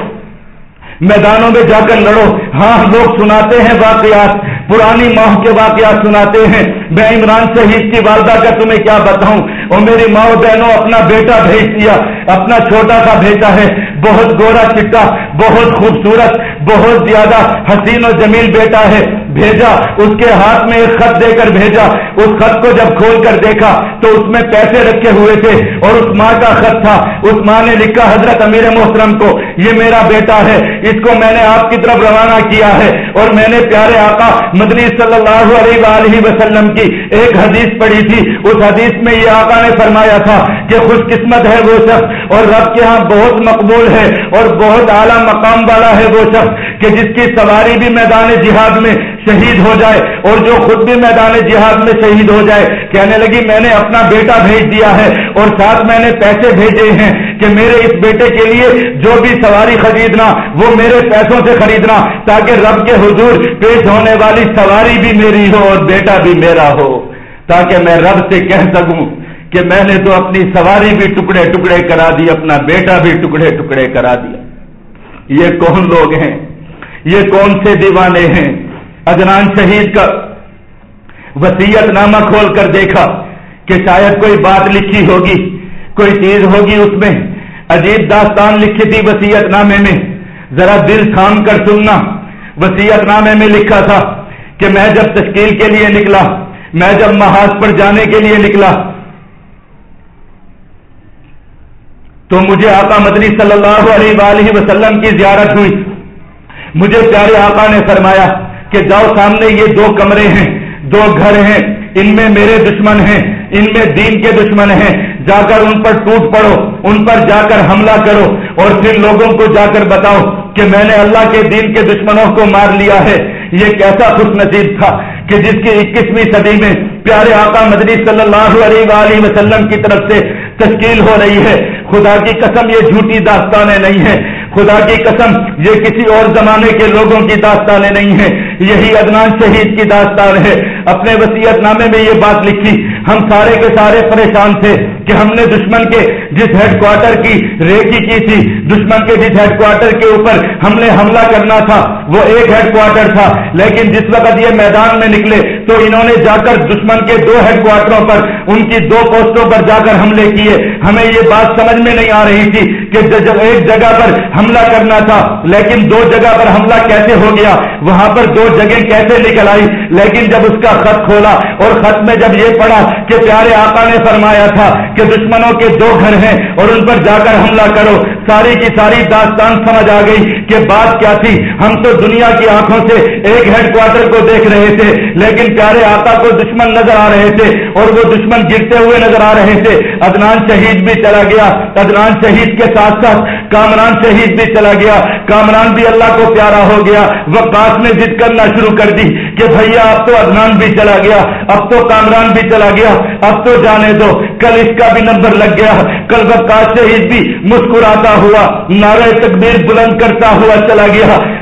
میدانوں میں جا کر لڑو۔ ہاں لوگ سناتے ہیں واقعات۔ پرانی ماہ کے واقعات سناتے ہیں۔ میں عمران شہید کی والدہ کا تمہیں کیا بتاؤں؟ اور میری ماں بہنوں، اپنا بیٹا بھیج دیا۔ اپنا چھوٹا سا بیٹا ہے۔ بہت گورا چٹا، بہت خوبصورت۔ بہت زیادہ حسین و جمیل بیٹا ہے، بھیجا، اس کے ہاتھ میں ایک خط دے کر بھیجا۔ اس خط کو جب کھول کر دیکھا تو اس میں پیسے رکھے ہوئے تھے اور اس ماں کا خط تھا۔ اس ماں نے لکھا، حضرت امیر محترم کو، یہ میرا بیٹا ہے، اس کو میں نے آپ کی طرف روانہ کیا ہے۔ اور میں نے پیارے آقا مدنی صلی اللہ علیہ وآلہ وسلم کی ایک حدیث پڑھی تھی۔ اس حدیث میں یہ آقا نے فرمایا تھا کہ خوش قسمت ہے وہ شخص اور رب کے ہاں بہت مقبول ہے اور بہت اعلیٰ مقام والا ہے وہ شخص۔ کہ جس کی سواری بھی میدان جہاد میں شہید ہو جائے اور جو خود بھی میدان جہاد میں شہید ہو جائے، کہنے لگی، میں نے اپنا بیٹا بھیج دیا ہے اور ساتھ میں نے پیسے بھیجے ہیں کہ میرے اس بیٹے کے لیے جو بھی سواری خریدنا، وہ میرے پیسوں سے خریدنا، تاکہ رب کے حضور پیش ہونے والی سواری بھی میری ہو اور بیٹا بھی میرا ہو، تاکہ میں رب سے کہہ سکوں کہ میں نے تو اپنی سواری بھی ٹکڑے ٹکڑے کرا دی، اپنا بیٹا بھی ٹکڑے ٹکڑے کرا دیا۔ یہ کون لوگ ہیں؟ یہ کون سے دیوانے ہیں؟ ادنان شہید کا وسیعت نامہ کھول کر دیکھا کہ شاید کوئی بات لکھی ہوگی، کوئی چیز ہوگی اس میں۔ عجیب داستان لکھی تھی وسیعت نامے میں۔ ذرا دل تھام کر سننا۔ وسیعت نامے میں لکھا تھا کہ میں جب تشکیل کے لیے نکلا، میں جب محاذ پر جانے کے لیے نکلا، تو مجھے آقا مدنی صلی اللہ علیہ وآلہ وسلم کی زیارت ہوئی۔ مجھے پیارے آقا نے فرمایا کہ جاؤ سامنے یہ دو کمرے ہیں، دو گھر ہیں۔ ان میں میرے دشمن ہیں، ان میں دین کے دشمن ہیں۔ جا کر ان پر ٹوٹ پڑو، ان پر جا کر حملہ کرو اور پھر لوگوں کو جا کر بتاؤ کہ میں نے اللہ کے دین کے دشمنوں کو مار لیا ہے۔ یہ کیسا خوش نصیب تھا کہ جس کی اکیسویں صدی میں پیارے آقا مدنی صلی اللہ علیہ وآلہ وسلم کی طرف سے تشکیل ہو رہی ہے۔ خدا کی قسم، یہ جھوٹی داستانیں نہیں ہیں۔ خدا کی قسم، یہ کسی اور زمانے کے لوگوں کی داستانیں نہیں ہیں۔ یہی ادنان شہید کی داستان ہے۔ اپنے وسیعت نامے میں یہ بات لکھی، ہم سارے کے سارے پریشان تھے کہ ہم نے دشمن کے جس ہیڈ کوارٹر کی ریکی کی تھی، دشمن کے جس ہیڈ کوارٹر کے اوپر ہم نے حملہ کرنا تھا، وہ ایک ہیڈ کوارٹر تھا۔ لیکن جس وقت یہ میدان میں نکلے تو انہوں نے جا کر دشمن کے دو ہیڈ کوارٹروں پر، ان کی دو پوسٹوں پر جا کر حملے کیے۔ ہمیں یہ بات سمجھ میں نہیں آ رہی تھی کہ ایک جگہ پر حملہ کرنا تھا، لیکن دو جگہ پر حملہ کیسے ہو گیا؟ وہاں پر دو جگہ کیسے نکل آئی لیکن جب اس کا خط کھولا اور خط میں جب یہ پڑھا کہ پیارے آقا نے فرمایا تھا کہ دشمنوں کے دو گھر ہیں اور ان پر جا کر حملہ کرو ساری کی ساری داستان سمجھ آ گئی کہ بات کیا تھی؟ ہم تو دنیا کی آنکھوں سے ایک ہیڈ کوارٹر کو دیکھ رہے تھے، لیکن پیارے آقا کو دشمن نظر آ رہے تھے اور وہ دشمن گرتے ہوئے نظر آ رہے تھے۔ ادنان شہید بھی چلا گیا۔ ادنان شہید کے ساتھ ساتھ کامران شہید بھی چلا گیا۔ کامران بھی اللہ کو پیارا ہو گیا۔ وہ کاش نے ضد کرنا شروع کر دی کہ بھیا، اب تو ادنان بھی چلا گیا، اب تو کامران بھی چلا گیا، اب تو جانے دو۔ کل اس کا بھی نمبر لگ گیا۔ کل وکاس شہید بھی مسکراتا ہوا، نعرہ تکبیر بلند کرتا ہوا چلا گیا۔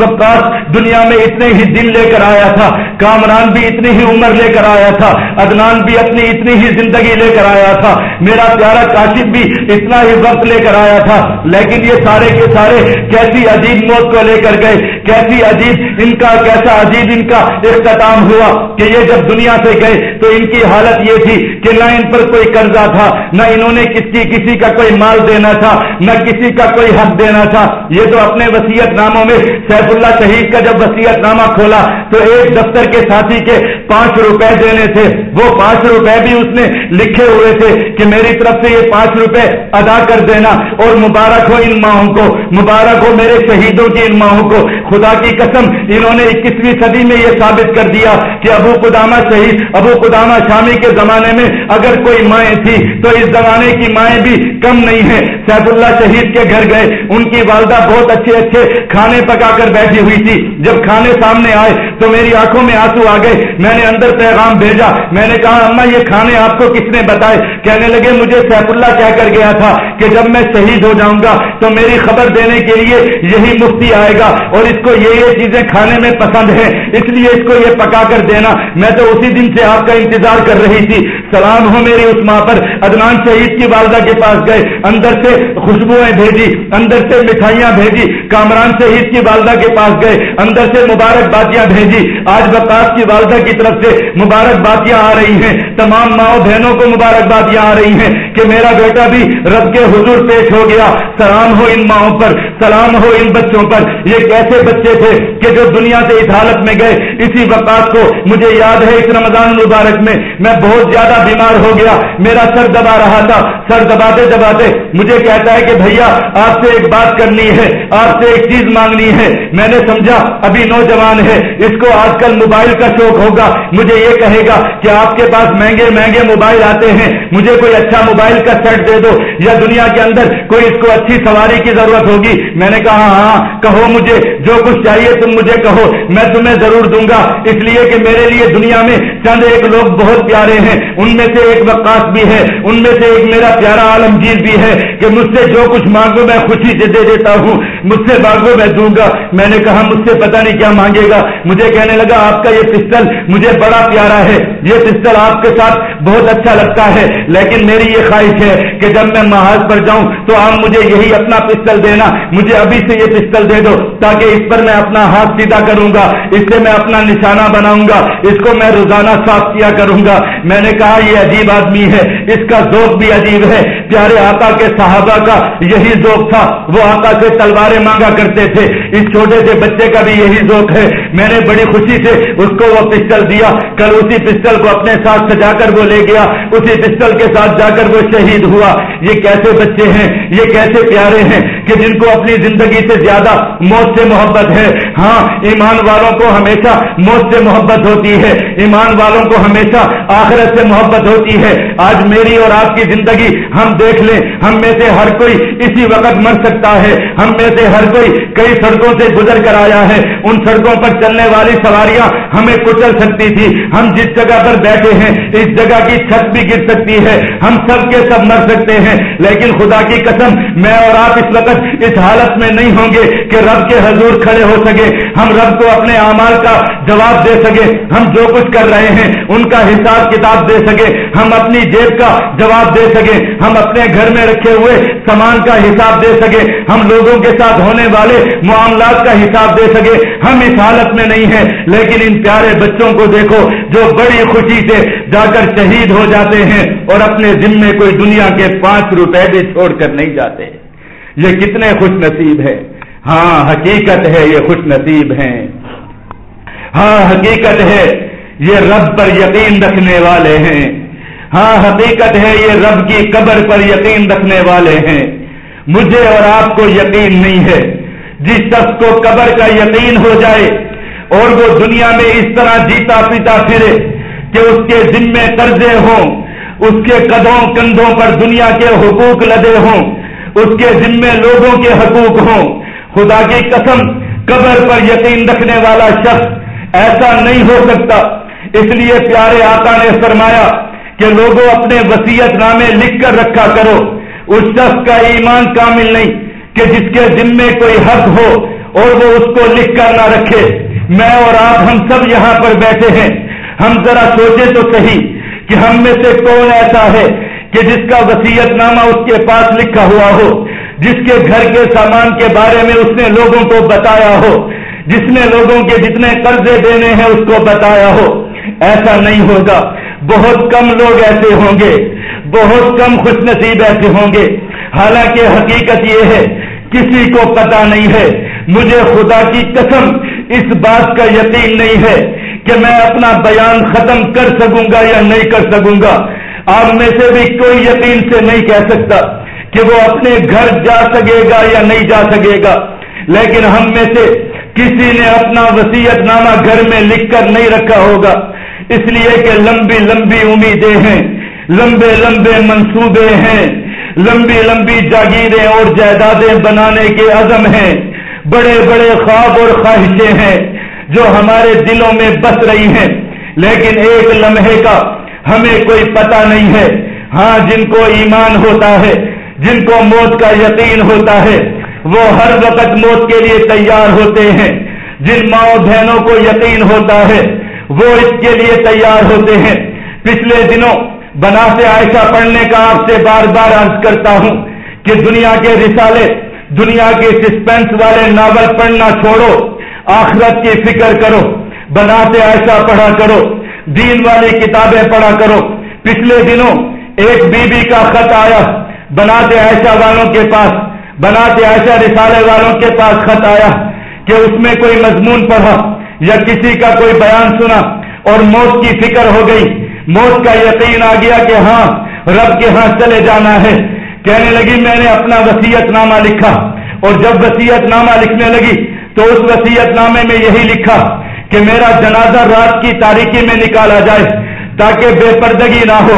وکاس دنیا میں اتنے ہی دن لے کر آیا تھا، کامران بھی اتنی ہی عمر لے کر آیا تھا ادنان بھی اپنی اتنی ہی زندگی لے کر آیا تھا۔ میرا پیارا کاشف بھی اتنا ہی وقت لے کر آیا تھا۔ لیکن یہ سارے کے سارے کیسی عجیب موت کو لے کر گئے۔ کیسی عجیب، ان کا کیسا عجیب، ان کا اختتام ہوا کہ یہ جب دنیا سے گئے تو ان کی حالت یہ تھی کہ نہ ان پر کوئی قرضہ تھا، نہ انہوں نے کس کی، کسی کا کوئی مال دینا تھا، نہ کسی کا کوئی حق دینا تھا۔ یہ تو اپنے وسیعت ناموں میں سیف اللہ شہید کا جب وسیعت نامہ کھولا تو ایک دفتر کے ساتھی کے پانچ روپے دینے تھے۔ وہ پانچ روپے بھی اس نے لکھے ہوئے تھے کہ میری طرف سے یہ پانچ روپے ادا کر دینا اور مبارک ہو ان ماہوں کو، مبارک ہو میرے شہیدوں کی ان ماہوں کو۔ خدا کی قسم، انہوں نے اکیسویں صدی میں یہ ثابت کر دیا کہ ابو قدامہ شہید، ابو قدامہ شامی کے زمانے میں اگر کوئی مائیں تھی تو اس زمانے کی مائیں بھی کم نہیں ہیں۔ سیف اللہ شہید کے گھر گئے، ان کی والدہ بہت اچھے اچھے کھانے پکا کر بیٹھی ہوئی تھی۔ جب کھانے سامنے آئے تو میری آنکھوں میں آنسو آ گئے، میں نے اندر پیغام بھیجا۔ میں نے کہا اما یہ کھانے آپ کو کس نے بتائے؟ کہنے لگے، مجھے سیف اللہ کہہ کر گیا تھا کہ جب میں شہید ہو جاؤں گا تو میری خبر دینے کے لیے یہی مفتی آئے گا اور اس کو یہ یہ چیزیں کھانے میں پسند ہے اس لیے اس کو یہ پکا کر دینا۔ میں تو اسی دن سے آپ کا انتظار کر رہی تھی۔ سلام ہو میری اس ماں پر۔ ادنان شہید کی والدہ کے پاس گئے۔ اندر سے خوشبوئیں بھیجی، اندر سے مٹھائیاں بھیجی۔ کامران شہید کی والدہ کے پاس گئے۔ اندر سے مبارک باتیاں بھیجی۔ آج بکاس کی والدہ کی طرف سے مبارک باتیاں آ رہی ہیں۔ تمام ماؤں بہنوں کو مبارک باتیاں آ رہی ہیں کہ میرا بیٹا بھی رب کے حضور پیش ہو گیا۔ سلام ہو ان ماؤں پر، سلام ہو ان بچوں پر۔ یہ کیسے بچے تھے کہ جو دنیا سے اس حالت میں گئے، اسی وقات کو مجھے یاد ہے اس رمضان مبارک میں میں بہت زیادہ بیمار ہو گیا۔ میرا سر دبا رہا تھا۔ سر دباتے دباتے مجھے کہتا ہے کہ بھیا، آپ سے ایک بات کرنی ہے، آپ سے ایک چیز مانگنی ہے۔ میں نے سمجھا، ابھی نوجوان ہے، اس کو آج کل موبائل کا شوق ہوگا۔ مجھے یہ کہے گا کہ آپ کے پاس مہنگے مہنگے موبائل آتے ہیں۔ مجھے کوئی اچھا موبائل کا سیٹ دے دو یا دنیا کے اندر کوئی اس کو اچھی سواری کی ضرورت ہوگی۔ میں نے کہا ہاں کہو مجھے جو کچھ چاہیے تم مجھے کہو، میں تمہیں ضرور دوں گا۔ اس لیے کہ میرے لیے دنیا میں چند ایک لوگ بہت پیارے ہیں۔ ان میں سے ایک وقاص بھی ہے۔ ان میں سے ایک میرا پیارا عالمگیر بھی ہے کہ مجھ سے جو کچھ مانگو میں خوشی سے دے دیتا ہوں۔ مجھ سے مانگو میں دوں گا۔ میں نے کہا، مجھ سے پتہ نہیں کیا مانگے گا۔ مجھے کہنے لگا، آپ کا یہ پستل مجھے بڑا پیارا ہے۔ یہ پستل آپ کے ساتھ بہت اچھا لگتا ہے، لیکن میری یہ خواہش ہے کہ جب میں محاذ پر جاؤں تو آپ مجھے یہی اپنا پستل دینا، مجھے ابھی سے یہ پستل دے دو تاکہ اس پر میں اپنا ہاتھ سیدھا کروں گا، اس سے میں اپنا نشانہ بناؤں گا، اس کو میں روزانہ صاف کیا کروں گا۔ میں نے کہا یہ عجیب آدمی ہے، اس کا ذوق بھی عجیب ہے۔ پیارے آقا کے صحابہ کا یہی ذوق تھا، وہ آقا سے تلواریں مانگا کرتے تھے۔ اس چھوٹے سے بچے کا بھی یہی ذوق ہے۔ میں نے بڑی خوشی سے اس کو وہ پسٹل دیا۔ کل اسی پسٹل کو اپنے ساتھ سجا کر وہ لے گیا۔ اسی پسٹل کے ساتھ جا کر وہ شہید ہوا۔ یہ کیسے بچے ہیں؟ یہ کیسے پیارے ہیں؟ کہ جن کو اپنی زندگی سے زیادہ موت سے محبت ہے ہاں ایمان والوں کو ہمیشہ موت سے محبت ہوتی ہے، ایمان والوں کو ہمیشہ آخرت سے محبت ہوتی ہے۔ آج میری اور آپ کی زندگی ہم دیکھ لیں، ہم میں سے ہر کوئی اسی وقت مر سکتا ہے۔ ہم میں سے ہر کوئی کئی سڑکوں سے گزر کر آیا ہے۔ ان سڑکوں پر چلنے والی سواریاں ہمیں کچل سکتی تھی۔ ہم جس جگہ پر بیٹھے ہیں، اس جگہ کی چھت بھی گر سکتی ہے۔ ہم سب کے سب مر سکتے ہیں۔ لیکن خدا کی قسم، میں اور آپ اس وقت اس حالت میں نہیں ہوں گے کہ رب کے حضور کھڑے ہو سکے، ہم رب کو اپنے اعمال کا جواب دے سکے، ہم جو کچھ کر رہے ہیں ان کا حساب کتاب دے سکے، ہم اپنی جیب کا جواب دے سکے، ہم اپنے گھر میں رکھے ہوئے سامان کا حساب دے سکے، ہم لوگوں کے ساتھ ہونے والے معاملات کا حساب دے سکے۔ ہم اس حالت میں نہیں ہیں، لیکن ان پیارے بچوں کو دیکھو جو بڑی خوشی سے جا کر شہید ہو جاتے ہیں اور اپنے ذمے کوئی دنیا کے پانچ روپے بھی چھوڑ کر نہیں جاتے۔ یہ کتنے خوش نصیب ہے ہاں حقیقت ہے یہ خوش نصیب ہیں۔ ہاں حقیقت ہے یہ رب پر یقین رکھنے والے ہیں۔ ہاں حقیقت ہے یہ رب کی قبر پر یقین رکھنے والے ہیں۔ مجھے اور آپ کو یقین نہیں ہے۔ جس شخص کو قبر کا یقین ہو جائے اور وہ دنیا میں اس طرح جیتا پیتا پھرے کہ اس کے ذمے قرضے ہوں، اس کے قدوں کندھوں پر دنیا کے حقوق لدے ہوں اس کے ذمے لوگوں کے حقوق ہوں۔ خدا کی قسم، قبر پر یقین رکھنے والا شخص ایسا نہیں ہو سکتا۔ اس لیے پیارے آقا نے فرمایا کہ لوگوں اپنے وسیعت نامے لکھ کر رکھا کرو۔ اس شخص کا ایمان کامل نہیں کہ جس کے ذمے کوئی حق ہو اور وہ اس کو لکھ کر نہ رکھے۔ میں اور آپ ہم سب یہاں پر بیٹھے ہیں۔ ہم ذرا سوچے تو صحیح کہ ہم میں سے کون ایسا ہے کہ جس کا وسیعت نامہ اس کے پاس لکھا ہوا ہو، جس کے گھر کے سامان کے بارے میں اس نے لوگوں کو بتایا ہو، جس نے لوگوں کے جتنے قرضے دینے ہیں اس کو بتایا ہو، ایسا نہیں ہوگا۔ بہت کم لوگ ایسے ہوں گے، بہت کم خوش نصیب ایسے ہوں گے۔ حالانکہ حقیقت یہ ہے، کسی کو پتا نہیں ہے۔ مجھے خدا کی قسم، اس بات کا یقین نہیں ہے کہ میں اپنا بیان ختم کر سکوں گا یا نہیں کر سکوں گا۔ آپ میں سے بھی کوئی یقین سے نہیں کہہ سکتا کہ وہ اپنے گھر جا سکے گا یا نہیں جا سکے گا۔ لیکن ہم میں سے کسی نے اپنا وسیعت نامہ گھر میں لکھ کر نہیں رکھا ہوگا۔ اس لیے کہ لمبی لمبی امیدیں ہیں، لمبے لمبے منصوبے ہیں، لمبی لمبی جاگیریں اور جائیدادیں بنانے کے عزم ہیں۔ بڑے بڑے خواب اور خواہشیں ہیں جو ہمارے دلوں میں بس رہی ہیں۔ لیکن ایک لمحے کا ہمیں کوئی پتہ نہیں ہے۔ ہاں جن کو ایمان ہوتا ہے، جن کو موت کا یقین ہوتا ہے، وہ ہر وقت موت کے لیے تیار ہوتے ہیں۔ جن ماؤں بہنوں کو یقین ہوتا ہے، وہ اس کے لیے تیار ہوتے ہیں۔ پچھلے دنوں بنا سے عائشہ پڑھنے کا آپ سے بار بار عرض کرتا ہوں کہ دنیا کے رسالے، دنیا کے سسپینس والے ناول پڑھنا چھوڑو، آخرت کی فکر کرو بنا سے عائشہ پڑھا کرو۔ دین والی کتابیں پڑھا کرو۔ پچھلے دنوں ایک بی بی کا خط آیا۔ بناتے عائشہ والوں کے پاس، بناتے عائشہ رسالے والوں کے پاس خط آیا کہ اس میں کوئی مضمون پڑھا یا کسی کا کوئی بیان سنا اور موت کی فکر ہو گئی۔ موت کا یقین آ گیا کہ ہاں رب کے ہاں چلے جانا ہے۔ کہنے لگی، میں نے اپنا وسیعت نامہ لکھا۔ اور جب وسیعت نامہ لکھنے لگی تو اس وسیعت نامے میں یہی لکھا کہ میرا جنازہ رات کی تاریخی میں نکالا جائے تاکہ بے پردگی نہ ہو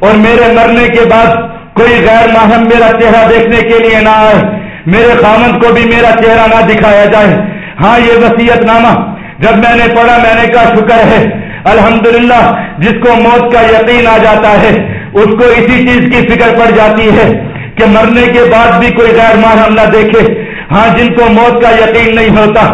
اور میرے مرنے کے بعد کوئی غیر ماہم میرا چہرہ دیکھنے کے لیے نہ آئے، میرے خامند کو بھی میرا چہرہ نہ دکھایا جائے۔ ہاں یہ وسیعت نامہ، جب میں نے پڑھا، میں نے کہا، شکر ہے۔ الحمدللہ، جس کو موت کا یقین آ جاتا ہے، اس کو اسی چیز کی فکر پڑ جاتی ہے کہ مرنے کے بعد بھی کوئی غیر محرم نہ دیکھے۔ ہاں جن کو موت کا یقین نہیں ہوتا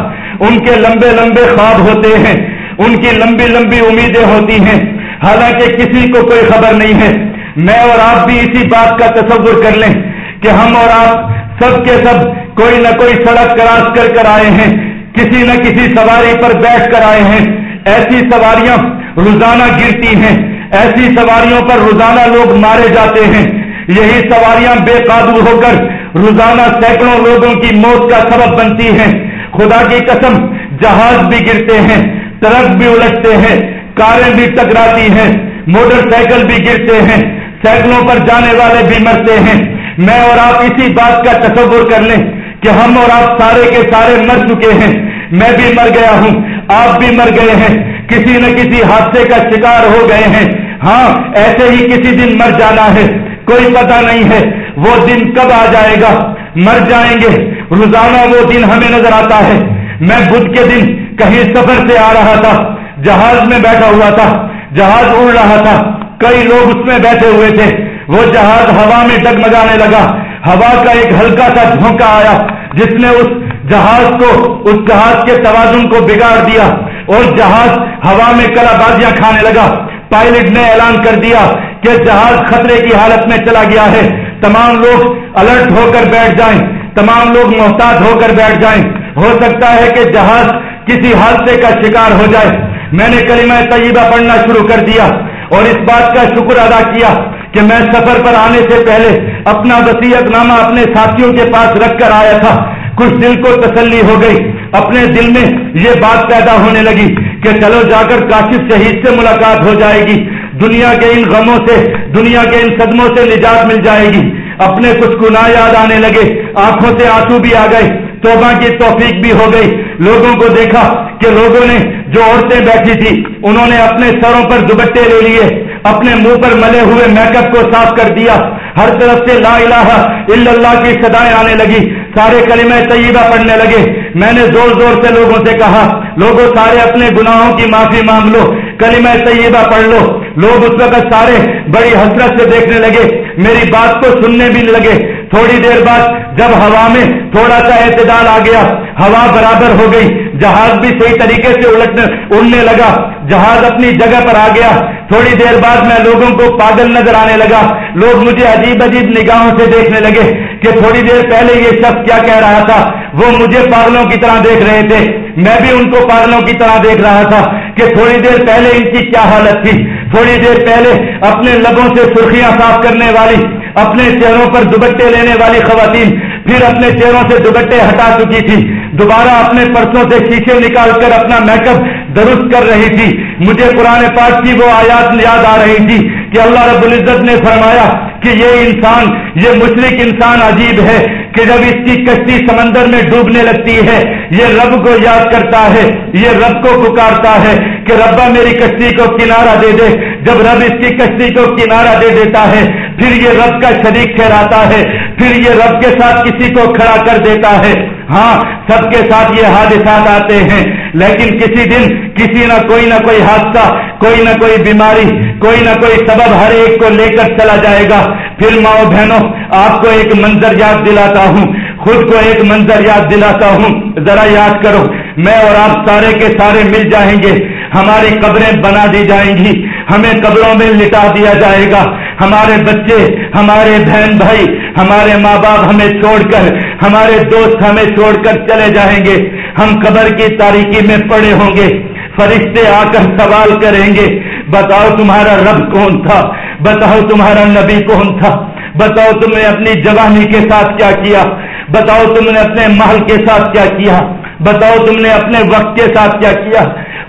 ان کے لمبے لمبے خواب ہوتے ہیں، ان کی لمبی لمبی امیدیں ہوتی ہیں۔ حالانکہ کسی کو کوئی خبر نہیں ہے۔ میں اور آپ بھی اسی بات کا تصور کر لیں کہ ہم اور آپ سب کے سب کوئی نہ کوئی سڑک کراس کر کر آئے ہیں۔ کسی نہ کسی سواری پر بیٹھ کر آئے ہیں۔ ایسی سواریاں روزانہ گرتی ہیں۔ ایسی سواریوں پر روزانہ لوگ مارے جاتے ہیں۔ یہی سواریاں بے قابو ہو کر روزانہ سینکڑوں لوگوں کی موت کا سبب بنتی ہیں۔ خدا کی قسم، جہاز بھی گرتے ہیں، ٹرک بھی الٹتے ہیں، کاریں بھی ٹکراتی ہیں، موٹر سائیکل بھی گرتے ہیں، سائیکلوں پر جانے والے بھی مرتے ہیں۔ میں اور آپ اسی بات کا تصور کر لیں کہ ہم اور آپ سارے کے سارے مر چکے ہیں۔ میں بھی مر گیا ہوں، آپ بھی مر گئے ہیں۔ کسی نہ کسی حادثے کا شکار ہو گئے ہیں۔ ہاں ایسے ہی کسی دن مر جانا ہے۔ کوئی پتہ نہیں ہے وہ دن کب آ جائے گا۔ مر جائیں گے۔ روزانہ وہ دن ہمیں نظر آتا ہے۔ میں بدھ کے دن کہیں سفر سے آ رہا تھا۔ جہاز میں بیٹھا ہوا تھا۔ جہاز اڑ رہا تھا۔ کئی لوگ اس میں بیٹھے ہوئے تھے۔ وہ جہاز ہوا میں ڈگمگانے لگا۔ ہوا کا ایک ہلکا سا جھونکا آیا، جس نے اس جہاز کو، اس جہاز کے توازن کو بگاڑ دیا اور جہاز ہوا میں کلا بازیاں کھانے لگا۔ پائلٹ نے اعلان کر دیا کہ جہاز خطرے کی حالت میں چلا گیا ہے۔ تمام لوگ الرٹ ہو کر بیٹھ جائیں۔ تمام لوگ محتاط ہو کر بیٹھ جائیں۔ ہو سکتا ہے کہ جہاز کسی حادثے کا شکار ہو جائے۔ میں نے کلمہ طیبہ پڑھنا شروع کر دیا اور اس بات کا شکر ادا کیا کہ میں سفر پر آنے سے پہلے اپنا وسیعت نامہ اپنے ساتھیوں کے پاس رکھ کر آیا تھا۔ کچھ دل کو تسلی ہو گئی۔ اپنے دل میں یہ بات پیدا ہونے لگی کہ چلو جا کر کاشف شہید سے ملاقات ہو جائے گی۔ دنیا کے ان غموں سے، دنیا کے ان صدموں سے نجات مل جائے گی۔ اپنے کچھ گناہ یاد آنے لگے۔ آنکھوں سے آنسو بھی آ گئے۔ توبہ کی توفیق بھی ہو گئی۔ لوگوں کو دیکھا کہ لوگوں نے جو عورتیں بیٹھی تھی، انہوں نے اپنے سروں پر دوبٹے لے لیے، اپنے منہ پر ملے ہوئے میک اپ کو صاف کر دیا۔ ہر طرف سے لا الہ الا اللہ کی سدائیں آنے لگی۔ سارے کلمہ طیبہ پڑھنے لگے۔ میں نے زور زور سے لوگوں سے کہا لوگوں سارے اپنے گناہوں کی معافی مانگ لو، کلمہ طیبہ پڑھ لو۔ لوگ اس وقت سارے بڑی حسرت سے دیکھنے لگے، میری بات کو سننے بھی لگے۔ تھوڑی دیر بعد جب ہوا میں تھوڑا سا اعتدال آ گیا، ہوا برابر ہو گئی۔ جہاز بھی صحیح طریقے سے الٹنے، اڑنے لگا۔ جہاز اپنی جگہ پر آ گیا۔ تھوڑی دیر بعد میں لوگوں کو پاگل نظر آنے لگا۔ لوگ مجھے عجیب عجیب نگاہوں سے دیکھنے لگے کہ تھوڑی دیر پہلے یہ شخص کیا کہہ رہا تھا۔ وہ مجھے پاگلوں کی طرح دیکھ رہے تھے۔ میں بھی ان کو پاگلوں کی طرح دیکھ رہا تھا کہ تھوڑی دیر پہلے ان کی کیا حالت تھی۔ تھوڑی دیر پہلے اپنے لبوں سے سرخیاں صاف کرنے والی، اپنے چہروں پر دوبٹے لینے والی خواتین پھر اپنے چہروں سے دوبٹے ہٹا چکی تھی۔ دوبارہ اپنے پرسوں سے شیشے نکال کر اپنا میک اپ درست کر رہی تھی۔ مجھے پرانے پاک کی وہ آیات یاد آ رہی تھی کہ اللہ رب العزت نے فرمایا کہ یہ انسان، یہ مشرق انسان عجیب ہے۔ کہ جب اس کی کشتی سمندر میں ڈوبنے لگتی ہے، یہ رب کو یاد کرتا ہے، یہ رب کو پکارتا ہے کہ ربا میری کشتی کو کنارہ دے دے۔ جب رب اس کی کشتی کو کنارہ دے دیتا ہے، پھر یہ رب کا شریک ٹھہراتا ہے، پھر یہ رب کے ساتھ کسی کو کھڑا کر دیتا ہے۔ ہاں سب کے ساتھ یہ حادثات آتے ہیں، لیکن کسی دن کسی نہ کوئی نہ کوئی حادثہ، کوئی نہ کوئی بیماری، کوئی نہ کوئی سبب ہر ایک کو لے کر چلا جائے گا۔ پھر ماؤ بہنوں، آپ کو ایک منظر یاد دلاتا ہوں، خود کو ایک منظر یاد دلاتا ہوں۔ ذرا یاد کرو میں اور آپ سارے کے سارے مل جائیں گے۔ ہماری قبریں بنا دی جائیں گی۔ ہمیں قبروں میں لٹا دیا جائے گا۔ ہمارے بچے، ہمارے بہن بھائی، ہمارے ماں باپ ہمیں چھوڑ کر، ہمارے دوست ہمیں چھوڑ کر چلے جائیں گے۔ ہم قبر کی تاریکی میں پڑے ہوں گے۔ فرشتے آ کر سوال کریں گے، بتاؤ تمہارا رب کون تھا؟ بتاؤ تمہارا نبی کون تھا؟ بتاؤ تم نے اپنی جوانی کے ساتھ کیا کیا؟ بتاؤ تم نے اپنے محل کے ساتھ کیا کیا؟ بتاؤ تم نے اپنے وقت کے ساتھ کیا کیا؟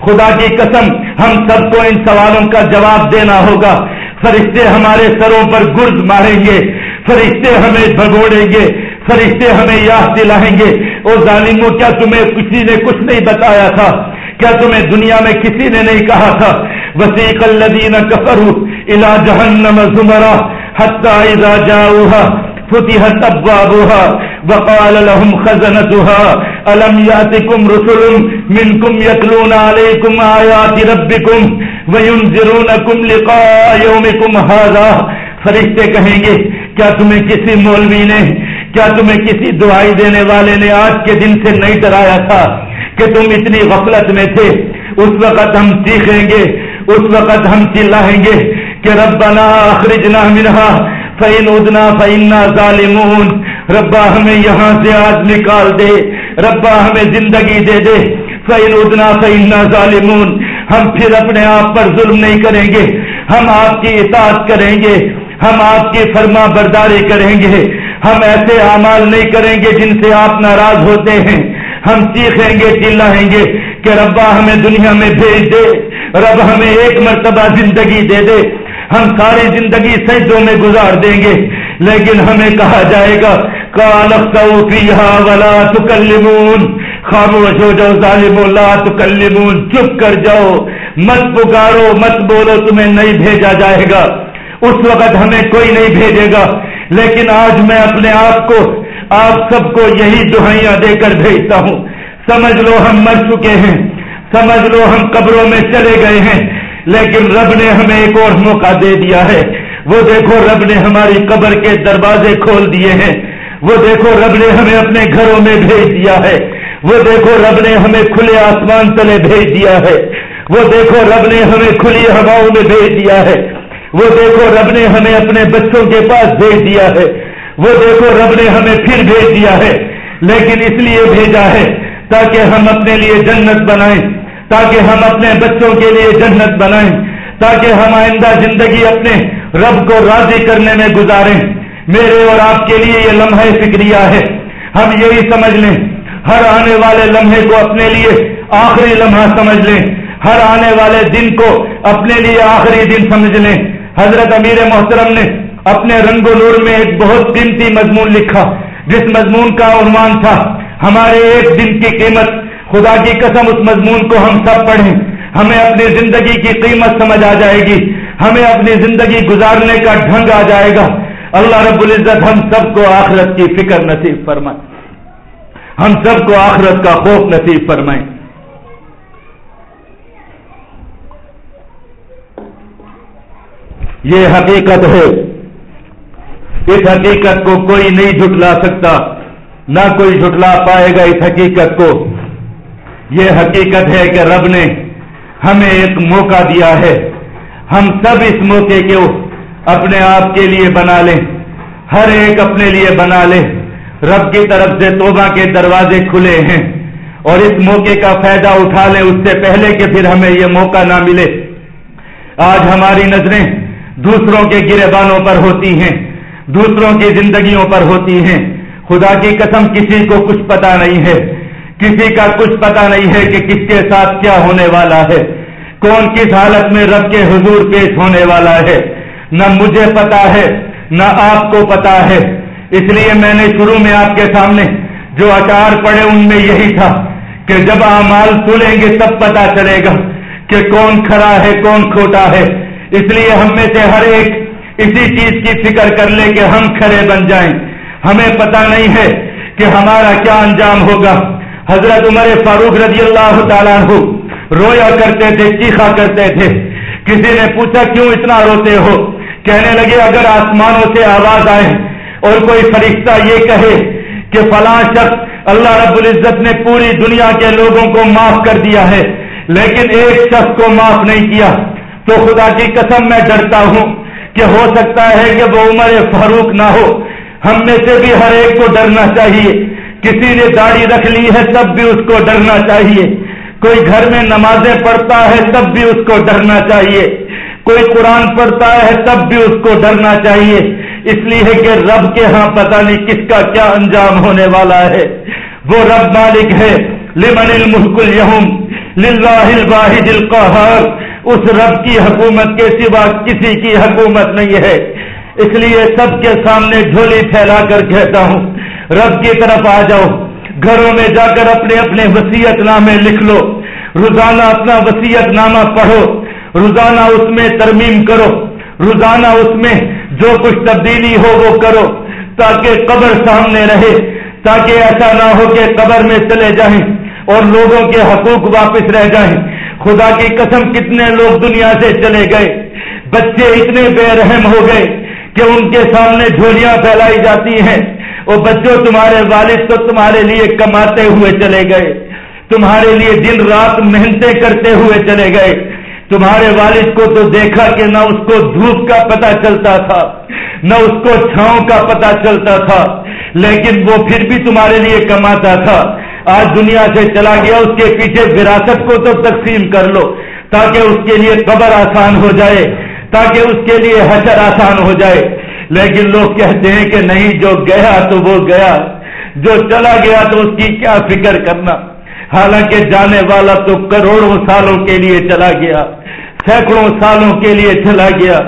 خدا کی قسم، ہم سب کو ان سوالوں کا جواب دینا ہوگا۔ فرشتے ہمارے سروں پر گرد ماریں گے۔ فرشتے ہمیں بھگوڑیں گے۔ فرشتے ہمیں یاد دلائیں گے۔ اور ظالموں، کیا تمہیں کسی نے کچھ نہیں بتایا تھا؟ کیا تمہیں دنیا میں کسی نے نہیں کہا تھا؟ وسیق الذین کفروا الى جہنم زمرا حتی اذا جاؤها فتحت ابوابها وقال لهم خزنتها. الم ياتكم رسل منكم يتلون عليكم آيات ربكم وينذرونكم لقاء يومكم هذا؟ فرشتے کہیں گے، کیا تمہیں کسی مولوی نے، کیا تمہیں کسی دعائی دینے والے نے آج کے دن سے نہیں ڈرایا تھا کہ تم اتنی غفلت میں تھے؟ اس وقت ہم سیکھیں گے، اس وقت ہم چلائیں گے کہ ربنا اخرجنا منہا فین ادنا فینا ظالمون ربا ہمیں یہاں سے آج نکال دے، ربا ہمیں زندگی دے دے۔ فین ادنا فینا ظالمون۔ ہم پھر اپنے آپ پر ظلم نہیں کریں گے۔ ہم آپ کی اطاعت کریں گے۔ ہم آپ کی فرما برداری کریں گے۔ ہم ایسے اعمال نہیں کریں گے جن سے آپ ناراض ہوتے ہیں۔ ہم سیکھیں گے، چلائیں گے کہ ربا ہمیں دنیا میں بھیج دے۔ رب ہمیں ایک مرتبہ زندگی دے دے۔ ہم ساری زندگی سجدوں میں گزار دیں گے۔ لیکن ہمیں کہا جائے گا ولا تکلمون خاموش ہو جاؤ ظالم لا تکلمون، چپ کر جاؤ۔ مت پکارو، مت بولو، تمہیں نہیں بھیجا جائے گا۔ اس وقت ہمیں کوئی نہیں بھیجے گا۔ لیکن آج میں اپنے آپ کو، آپ سب کو یہی دہائیاں دے کر بھیجتا ہوں۔ سمجھ لو ہم مر چکے ہیں۔ سمجھ لو ہم قبروں میں چلے گئے ہیں۔ لیکن رب نے ہمیں ایک اور موقع دے دیا ہے۔ وہ دیکھو رب نے ہماری قبر کے دروازے کھول دیے ہیں۔ وہ دیکھو رب نے ہمیں اپنے گھروں میں بھیج دیا ہے۔ وہ دیکھو رب نے ہمیں کھلے آسمان تلے بھیج دیا ہے۔ وہ دیکھو رب نے ہمیں کھلی ہواؤں میں بھیج دیا ہے۔ وہ دیکھو رب نے ہمیں اپنے بچوں کے پاس بھیج دیا ہے۔ وہ دیکھو رب نے ہمیں پھر بھیج دیا ہے۔ لیکن اس لیے بھیجا ہے تاکہ ہم اپنے لیے جنت بنائیں۔ تاکہ ہم اپنے بچوں کے لیے جنت بنائیں، تاکہ ہم آئندہ زندگی اپنے رب کو راضی کرنے میں گزاریں۔ میرے اور آپ کے لیے یہ لمحہ فکریہ ہے۔ ہم یہی سمجھ لیں۔ ہر آنے والے لمحے کو اپنے لیے آخری لمحہ سمجھ لیں۔ ہر آنے والے دن کو اپنے لیے آخری دن سمجھ لیں۔ حضرت امیر محترم نے اپنے رنگ و نور میں ایک بہت قیمتی مضمون لکھا۔ جس مضمون کا عنوان تھا، ہمارے ایک دن کی قیمت خدا کی قسم اس مضمون کو ہم سب پڑھیں۔ ہمیں اپنی زندگی کی قیمت سمجھ آ جائے گی۔ ہمیں اپنی زندگی گزارنے کا ڈھنگ آ جائے گا۔ اللہ رب العزت ہم سب کو آخرت کی فکر نصیب فرمائے۔ ہم سب کو آخرت کا خوف نصیب فرمائیں یہ حقیقت ہے۔ اس حقیقت کو کوئی نہیں جھٹلا سکتا۔ نہ کوئی جھٹلا پائے گا اس حقیقت کو۔ یہ حقیقت ہے کہ رب نے ہمیں ایک موقع دیا ہے۔ ہم سب اس موقع کو اپنے آپ کے لیے بنا لیں۔ ہر ایک اپنے لیے بنا لے۔ رب کی طرف سے توبہ کے دروازے کھلے ہیں۔ اور اس موقع کا فائدہ اٹھا لیں۔ اس سے پہلے کہ پھر ہمیں یہ موقع نہ ملے۔ آج ہماری نظریں دوسروں کے گرے بانوں پر ہوتی ہیں۔ دوسروں کی زندگیوں پر ہوتی ہیں۔ خدا کی قسم کسی کو کچھ پتا نہیں ہے۔ کسی کا کچھ پتا نہیں ہے کہ کس کے ساتھ کیا ہونے والا ہے۔ کون کس حالت میں رب کے حضور پیش ہونے والا ہے۔ نہ مجھے پتا ہے، نہ آپ کو پتا ہے۔ اس لیے میں نے شروع میں آپ کے سامنے جو اچار پڑے ان میں یہی تھا کہ جب اعمال سنیں گے تب پتا چلے گا کہ کون کھڑا ہے، کون کھوٹا ہے۔ اس لیے ہم میں سے ہر ایک اسی چیز کی فکر کر لے کہ ہم کھڑے بن جائیں۔ ہمیں پتا نہیں ہے کہ ہمارا کیا انجام ہوگا۔ حضرت عمر فاروق رضی اللہ تعالیٰ رویا کرتے تھے، چیخا کرتے تھے۔ کسی نے پوچھا، کیوں اتنا روتے ہو؟ کہنے لگے، اگر آسمانوں سے آواز آئے اور کوئی فرشتہ یہ کہے کہ فلاں شخص اللہ رب العزت نے پوری دنیا کے لوگوں کو معاف کر دیا ہے، لیکن ایک شخص کو معاف نہیں کیا، تو خدا کی قسم میں ڈرتا ہوں کہ ہو سکتا ہے کہ وہ عمر فاروق نہ ہو۔ ہم میں سے بھی ہر ایک کو ڈرنا چاہیے۔ کسی نے داڑھی رکھ لی ہے تب بھی اس کو ڈرنا چاہیے۔ کوئی گھر میں نمازیں پڑھتا ہے تب بھی اس کو ڈرنا چاہیے۔ کوئی قرآن پڑھتا ہے تب بھی اس کو ڈرنا چاہیے۔ اس لیے کہ رب کے ہاں پتہ نہیں کس کا کیا انجام ہونے والا ہے۔ وہ رب مالک ہے۔ لمن الملک اليوم۔ للہ الواحد القہار۔ اس رب کی حکومت کے سوا کسی کی حکومت نہیں ہے۔ اس لیے سب کے سامنے جھولی پھیلا کر کہتا ہوں۔ رب کی طرف آ جاؤ۔ گھروں میں جا کر اپنے اپنے وسیعت نامے لکھ لو۔ روزانہ اپنا وسیعت نامہ پڑھو۔ روزانہ اس میں ترمیم کرو۔ روزانہ اس میں جو کچھ تبدیلی ہو وہ کرو۔ تاکہ قبر سامنے رہے۔ تاکہ ایسا نہ ہو کہ قبر میں چلے جائیں اور لوگوں کے حقوق واپس رہ جائیں۔ خدا کی قسم، کتنے لوگ دنیا سے چلے گئے۔ بچے اتنے بے رحم ہو گئے کہ ان کے سامنے جھولیاں پھیلائی جاتی ہیں۔ اور بچوں، تمہارے والد تو تمہارے لیے کماتے ہوئے چلے گئے۔ تمہارے لیے دن رات محنتیں کرتے ہوئے چلے گئے۔ تمہارے والد کو تو دیکھا کہ نہ اس کو دھوپ کا پتا چلتا تھا، نہ اس کو چھاؤں کا پتا چلتا تھا، لیکن وہ پھر بھی تمہارے لیے کماتا تھا۔ آج دنیا سے چلا گیا، اس کے پیچھے وراثت کو تو تقسیم کر لو، تاکہ اس کے لیے قبر آسان ہو جائے، تاکہ اس کے لیے حشر آسان ہو جائے۔ لیکن لوگ کہتے ہیں کہ نہیں، جو گیا تو وہ گیا، جو چلا گیا تو اس کی کیا فکر کرنا؟ حالانکہ جانے والا تو کروڑوں سالوں کے لیے چلا گیا، سینکڑوں سالوں کے لیے چلا گیا۔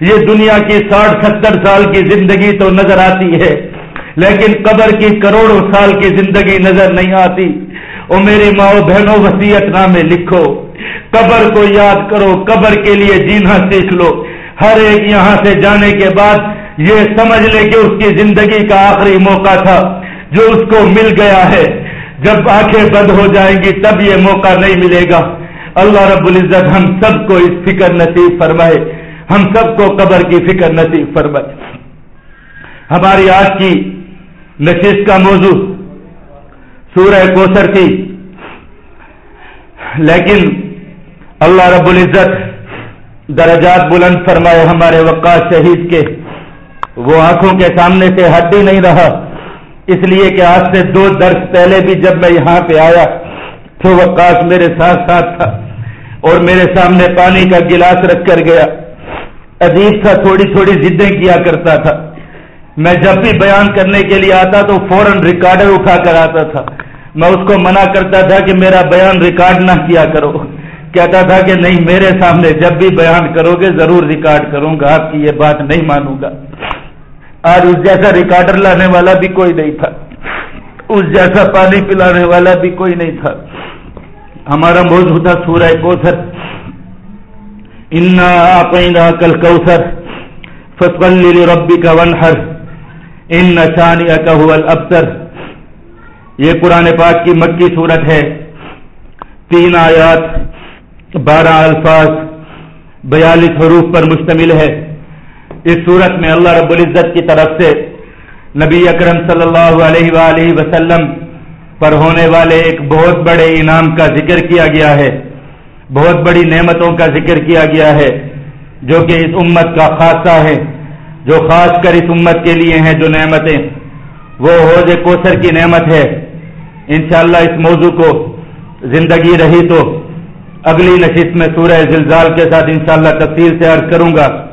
یہ دنیا کی ساٹھ ستر سال کی زندگی تو نظر آتی ہے، لیکن قبر کی کروڑوں سال کی زندگی نظر نہیں آتی۔ اور میری ماں بہنوں وسیعت نامے لکھو۔ قبر کو یاد کرو، قبر کے لیے جینا سیکھ لو۔ ہر ایک یہاں سے جانے کے بعد یہ سمجھ لے کہ اس کی زندگی کا آخری موقع تھا، جو اس کو مل گیا ہے۔ جب آنکھیں بند ہو جائیں گی، تب یہ موقع نہیں ملے گا۔ اللہ رب العزت ہم سب کو اس فکر نصیب فرمائے۔ ہم سب کو قبر کی فکر نصیب فرمائے۔ ہماری آج کی نشست کا موضوع سورہ کوثر تھی۔ لیکن اللہ رب العزت درجات بلند فرمائے ہمارے وقات شہید کے۔ وہ آنکھوں کے سامنے سے ہٹ ہی نہیں رہا۔ اس لیے کہ آج سے دو درس پہلے بھی جب میں یہاں پہ آیا تو وہ کاش میرے ساتھ ساتھ تھا اور میرے سامنے پانی کا گلاس رکھ کر گیا۔ عجیب تھا تھوڑی تھوڑی ضدیں کیا کرتا تھا۔ میں جب بھی بیان کرنے کے لیے آتا تو فوراً ریکارڈر اٹھا کر آتا تھا۔ میں اس کو منع کرتا تھا کہ میرا بیان ریکارڈ نہ کیا کرو۔ کہتا تھا کہ نہیں، میرے سامنے جب بھی بیان کرو گے، ضرور ریکارڈ کروں گا، آپ کی یہ بات نہیں مانوں گا۔ آج اس جیسا ریکارڈر لانے والا بھی کوئی نہیں تھا۔ اس جیسا پانی پلانے والا بھی کوئی نہیں تھا۔ ہمارا موضوع تھا سورہ کوثر۔ انا کل کوثر فصل ربی کا ونہر ان نشانیہ کا ابتر یہ قرآن پاک کی مکی صورت ہے۔ تین آیات، بارہ الفاظ، بیالیس حروف پر مشتمل ہے۔ اس صورت میں اللہ رب العزت کی طرف سے نبی اکرم صلی اللہ علیہ وآلہ وسلم پر ہونے والے ایک بہت بڑے انعام کا ذکر کیا گیا ہے، بہت بڑی نعمتوں کا ذکر کیا گیا ہے، جو کہ اس امت کا خاصہ ہے، جو خاص کر اس امت کے لیے ہیں جو نعمتیں۔ وہ حوض کوثر کی نعمت ہے۔ انشاءاللہ اس موضوع کو زندگی رہی تو اگلی نشست میں سورہ زلزال کے ساتھ انشاءاللہ تفصیل سے عرض کروں گا۔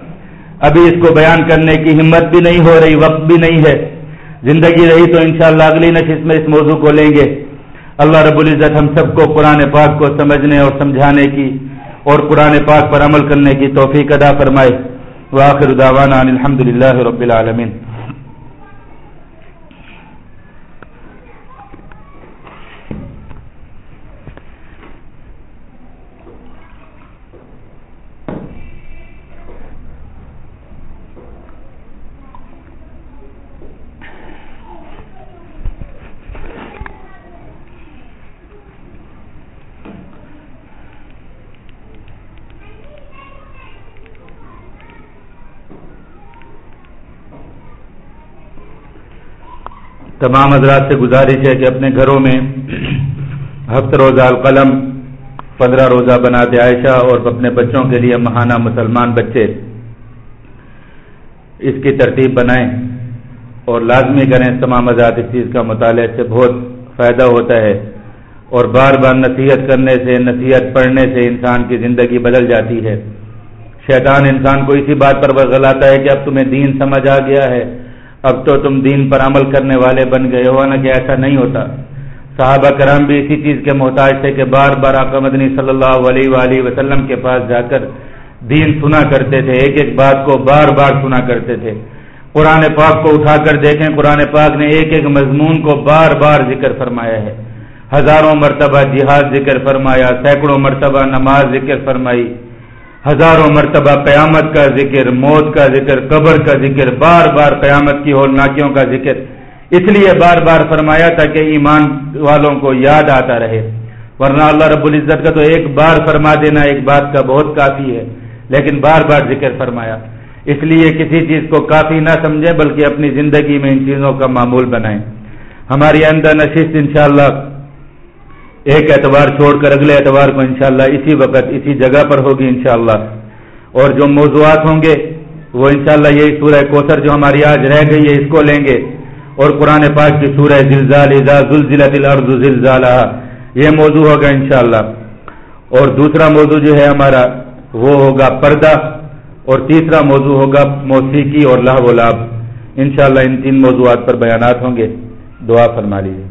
ابھی اس کو بیان کرنے کی ہمت بھی نہیں ہو رہی، وقت بھی نہیں ہے۔ زندگی رہی تو انشاءاللہ اگلی نشست میں اس موضوع کو لیں گے۔ اللہ رب العزت ہم سب کو قرآن پاک کو سمجھنے اور سمجھانے کی اور قرآن پاک پر عمل کرنے کی توفیق ادا فرمائے۔ وآخر دعوانا الحمد للہ رب العالمین۔ تمام حضرات سے گزارش ہے کہ اپنے گھروں میں ہفت روزہ القلم، پندرہ روزہ بناتے عائشہ اور اپنے بچوں کے لیے مہانہ مسلمان بچے اس کی ترتیب بنائیں اور لازمی کریں تمام حضرات اس چیز کا مطالعہ سے بہت فائدہ ہوتا ہے اور بار بار نصیحت کرنے سے، نصیحت پڑھنے سے انسان کی زندگی بدل جاتی ہے۔ شیطان انسان کو اسی بات پر بغلاتا ہے کہ اب تمہیں دین سمجھ آ گیا ہے۔ اب تو تم دین پر عمل کرنے والے بن گئے ہو نا کہ ایسا نہیں ہوتا۔ صحابہ کرام بھی اسی چیز کے محتاج تھے کہ بار بار آقا مدنی صلی اللہ علیہ وآلہ وسلم کے پاس جا کر دین سنا کرتے تھے، ایک ایک بات کو بار بار سنا کرتے تھے۔ قرآن پاک کو اٹھا کر دیکھیں، قرآن پاک نے ایک ایک مضمون کو بار بار ذکر فرمایا ہے۔ ہزاروں مرتبہ جہاد ذکر فرمایا، سینکڑوں مرتبہ نماز ذکر فرمائی۔ ہزاروں مرتبہ قیامت کا ذکر، موت کا ذکر، قبر کا ذکر، بار بار قیامت کی ہول ناکیوں کا ذکر۔ اس لیے بار بار فرمایا تھا کہ ایمان والوں کو یاد آتا رہے۔ ورنہ اللہ رب العزت کا تو ایک بار فرما دینا ایک بات کا بہت کافی ہے، لیکن بار بار ذکر فرمایا۔ اس لیے کسی چیز کو کافی نہ سمجھیں بلکہ اپنی زندگی میں ان چیزوں کا معمول بنائیں۔ ہماری اندر نشست انشاءاللہ ایک اعتبار چھوڑ کر اگلے اعتبار کو انشاءاللہ اسی وقت، اسی جگہ پر ہوگی انشاءاللہ۔ اور جو موضوعات ہوں گے، وہ انشاءاللہ شاء یہی سورہ کوثر جو ہماری آج رہ گئی ہے، اس کو لیں گے۔ اور قرآن پاک کی سورہ زلزال زلزلت الارض زلزالہ یہ موضوع ہوگا انشاءاللہ۔ اور دوسرا موضوع جو ہے ہمارا، وہ ہوگا پردہ۔ اور تیسرا موضوع ہوگا موسیقی اور لاہ و لاب انشاءاللہ ان تین موضوعات پر بیانات ہوں گے۔ دعا فرما لیجیے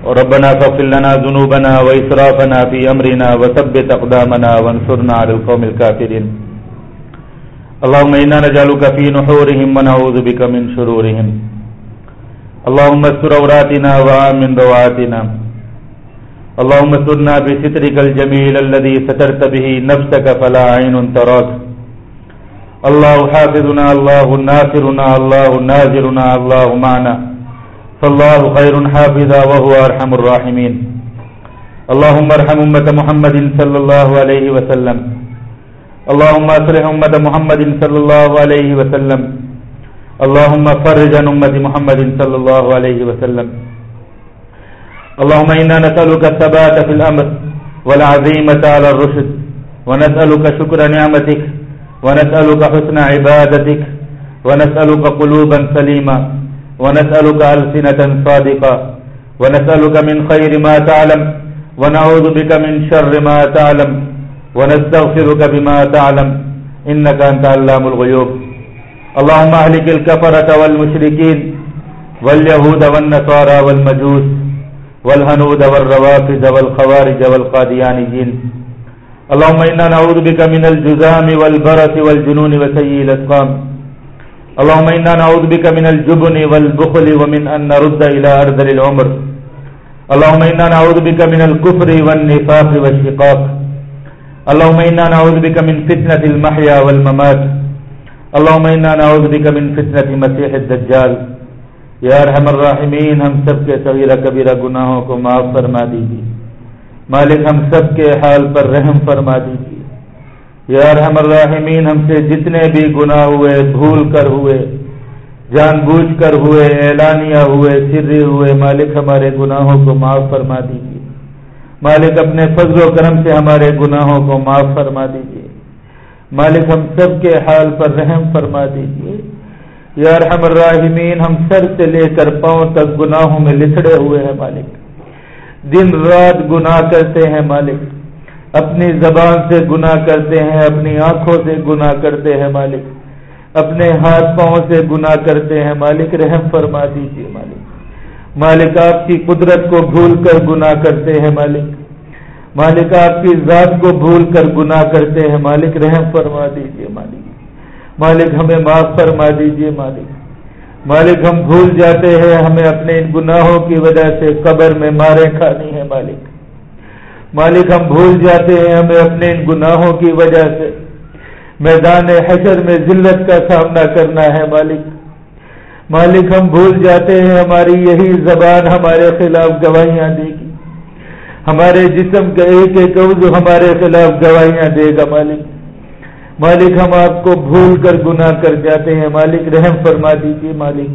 ربنا فاغفر لنا ذنوبنا وإسرافنا في أمرنا وثبت أقدامنا وانصرنا على القوم الكافرين اللهم إنا نجعلك في نحورهم ونعوذ بك من شرورهم اللهم استر عوراتنا وآمن رواتنا. اللهم استرنا بسترك الجميل الذي سترت به نفسك فلا عين تراك الله حافظنا الله ناصرنا الله نازلنا الله معنا. فالله خير حافظا وهو أرحم الراحمين اللهم ارحم أمة محمد صلى الله عليه وسلم. اللهم أصلح أمة محمد صلى الله عليه وسلم. اللهم فرج عن أمة محمد صلى الله عليه وسلم. اللهم إنا نسألك الثبات في الأمر والعزيمة على الرشد ونسألك شكر نعمتك ونسألك حسن عبادتك ونسألك قلوبا سليما ونسألك ألسنة صادقة، ونسألك من خير ما تعلم، ونعوذ بك من شر ما تعلم، ونستغفرك بما تعلم، إنك أنت علام الغيوب. اللهم أهلك الكفرة والمشركين، واليهود والنصارى والمجوس، والهنود والروافد والخوارج والقاديانيين. اللهم إنا نعوذ بك من الجزام والبرس والجنون وسيء الأسقام. اللهم إنا نعوذ بك من الجبن والبخل ومن أن نرد إلى أرض العمر. اللهم إنا نعوذ بك من الكفر والنفاق والشقاق. اللهم إنا نعوذ بك من فتنة المحيا والممات. اللهم إنا نعوذ بك من فتنة مسيح الدجال. یا ارحم الراحمین ہم سب کے صغیرہ کبیرہ گناہوں کو معاف فرما دیجیے مالک، ہم سب کے حال پر رحم فرما دیجیے یا رحم الراحمین ہم سے جتنے بھی گناہ ہوئے بھول کر ہوئے، جان بوجھ کر ہوئے، اعلانیہ ہوئے، سرے ہوئے، مالک ہمارے گناہوں کو معاف فرما دیجیے مالک اپنے فضل و کرم سے ہمارے گناہوں کو معاف فرما دیجیے مالک ہم سب کے حال پر رحم فرما دیجیے یا رحم الراحمین ہم سر سے لے کر پاؤں تک گناہوں میں لسڑے ہوئے ہیں مالک۔ دن رات گناہ کرتے ہیں مالک۔ اپنی زبان سے گناہ کرتے ہیں، اپنی آنکھوں سے گناہ کرتے ہیں مالک۔ اپنے ہاتھ پاؤں سے گناہ کرتے ہیں مالک، رحم فرما دیجیے مالک۔ مالک، آپ کی قدرت کو بھول کر گناہ کرتے ہیں مالک۔ مالک، آپ کی ذات کو بھول کر گناہ کرتے ہیں مالک، رحم فرما دیجیے مالک۔ مالک، ہمیں معاف فرما دیجیے مالک۔ مالک، ہم بھول جاتے ہیں، ہمیں اپنے ان گناہوں کی وجہ سے قبر میں مارے کھانی ہے مالک۔ مالک ہم بھول جاتے ہیں ہمیں اپنے ان گناہوں کی وجہ سے۔ میدان حشر میں ذلت کا سامنا کرنا ہے مالک۔ مالک ہم بھول جاتے ہیں ہماری یہی زبان ہمارے خلاف گواہیاں دے گی۔ ہمارے جسم کا ایک ایک عضو ہمارے خلاف گواہیاں دے گا مالک۔ مالک ہم آپ کو بھول کر گناہ کر جاتے ہیں۔ مالک رحم فرما دیجیے مالک۔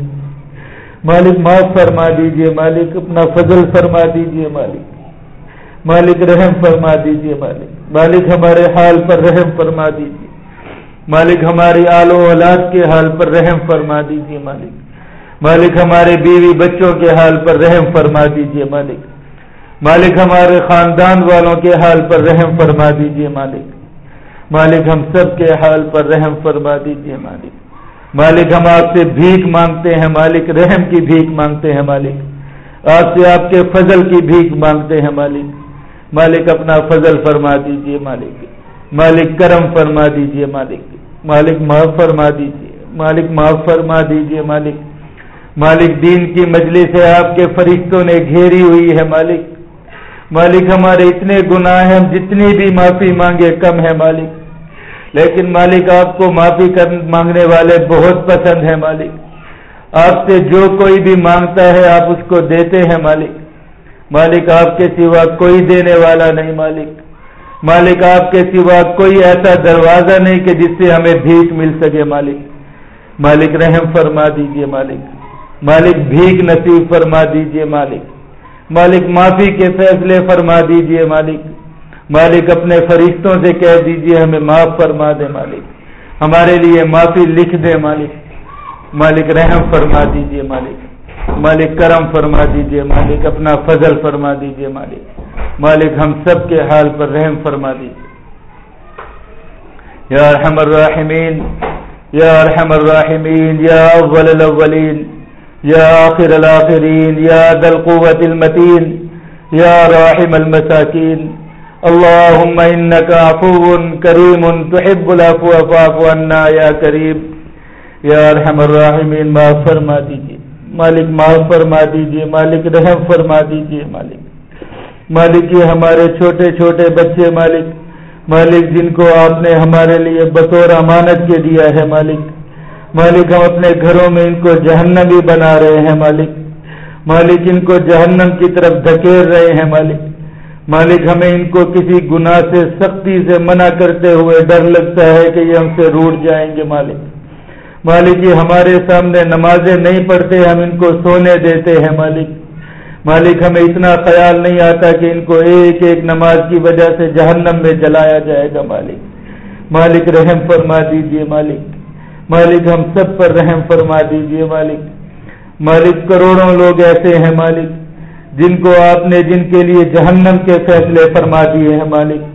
مالک معاف فرما دیجیے مالک، اپنا فضل فرما دیجیے مالک۔ مالک رحم فرما دیجیے مالک۔ مالک ہمارے حال پر رحم فرما دیجیے۔ مالک ہماری آل و اولاد کے حال پر رحم فرما دیجیے مالک۔ مالک ہمارے بیوی بچوں کے حال پر رحم فرما دیجیے مالک۔ مالک ہمارے خاندان والوں کے حال پر رحم فرما دیجیے مالک۔ مالک ہم سب کے حال پر رحم فرما دیجیے مالک۔ مالک ہم آپ سے بھیک مانگتے ہیں مالک، رحم کی بھیک مانگتے ہیں مالک۔ آپ سے آپ کے فضل کی بھیک مانگتے ہیں مالک۔ مالک اپنا فضل فرما دیجیے مالک۔ مالک کرم فرما دیجیے مالک۔ مالک معاف فرما دیجیے مالک معاف فرما دیجیے مالک۔ مالک دین کی مجلس ہے، آپ کے فرشتوں نے گھیری ہوئی ہے مالک۔ مالک ہمارے اتنے گناہ ہیں، ہم جتنی بھی معافی مانگے کم ہے مالک۔ لیکن مالک آپ کو معافی مانگنے والے بہت پسند ہیں مالک۔ آپ سے جو کوئی بھی مانگتا ہے، آپ اس کو دیتے ہیں مالک۔ مالک آپ کے سوا کوئی دینے والا نہیں مالک۔ مالک آپ کے سوا کوئی ایسا دروازہ نہیں کہ جس سے ہمیں بھیک مل سکے مالک۔ مالک رحم فرما دیجیے مالک۔ مالک بھیک نصیب فرما دیجیے مالک۔ مالک معافی کے فیصلے فرما دیجیے مالک۔ مالک اپنے فرشتوں سے کہہ دیجیے ہمیں معاف فرما دے مالک۔ ہمارے لیے معافی لکھ دے مالک۔ مالک رحم فرما دیجیے مالک۔ مالک کرم فرما دیجیے، مالک اپنا فضل فرما دیجیے، مالک۔ مالک ہم سب کے حال پر رحم فرما دیجیے یا رحم الراحمین، یا رحم الراحمین، یا اول الاولین، یا آخر الاخرین، یا ذل قوت المتین، یا راحم المساکین۔ اللهم انك عفو كريم تحب العفو، فاعف عنا يا كريم یا ارحم الراحمین، معاف فرما دیجیے مالک معاف فرما دیجیے مالک رحم فرما دیجیے مالک۔ مالک یہ ہمارے چھوٹے چھوٹے بچے مالک۔ مالک جن کو آپ نے ہمارے لیے بطور امانت کے دیا ہے مالک۔ مالک ہم اپنے گھروں میں ان کو جہنمی بنا رہے ہیں مالک۔ مالک ان کو جہنم کی طرف دھکیل رہے ہیں مالک۔ مالک ہمیں ان کو کسی گناہ سے سختی سے منع کرتے ہوئے ڈر لگتا ہے کہ یہ ہم سے روٹ جائیں گے مالک۔ مالک یہ ہمارے سامنے نمازیں نہیں پڑھتے، ہم ان کو سونے دیتے ہیں مالک۔ مالک، ہمیں اتنا خیال نہیں آتا کہ ان کو ایک ایک نماز کی وجہ سے جہنم میں جلایا جائے گا مالک۔ مالک، رحم فرما دیجیے مالک۔ مالک، ہم سب پر رحم فرما دیجیے مالک۔ مالک، کروڑوں لوگ ایسے ہیں مالک، جن کو آپ نے جن کے لیے جہنم کے فیصلے فرما دیے ہیں مالک۔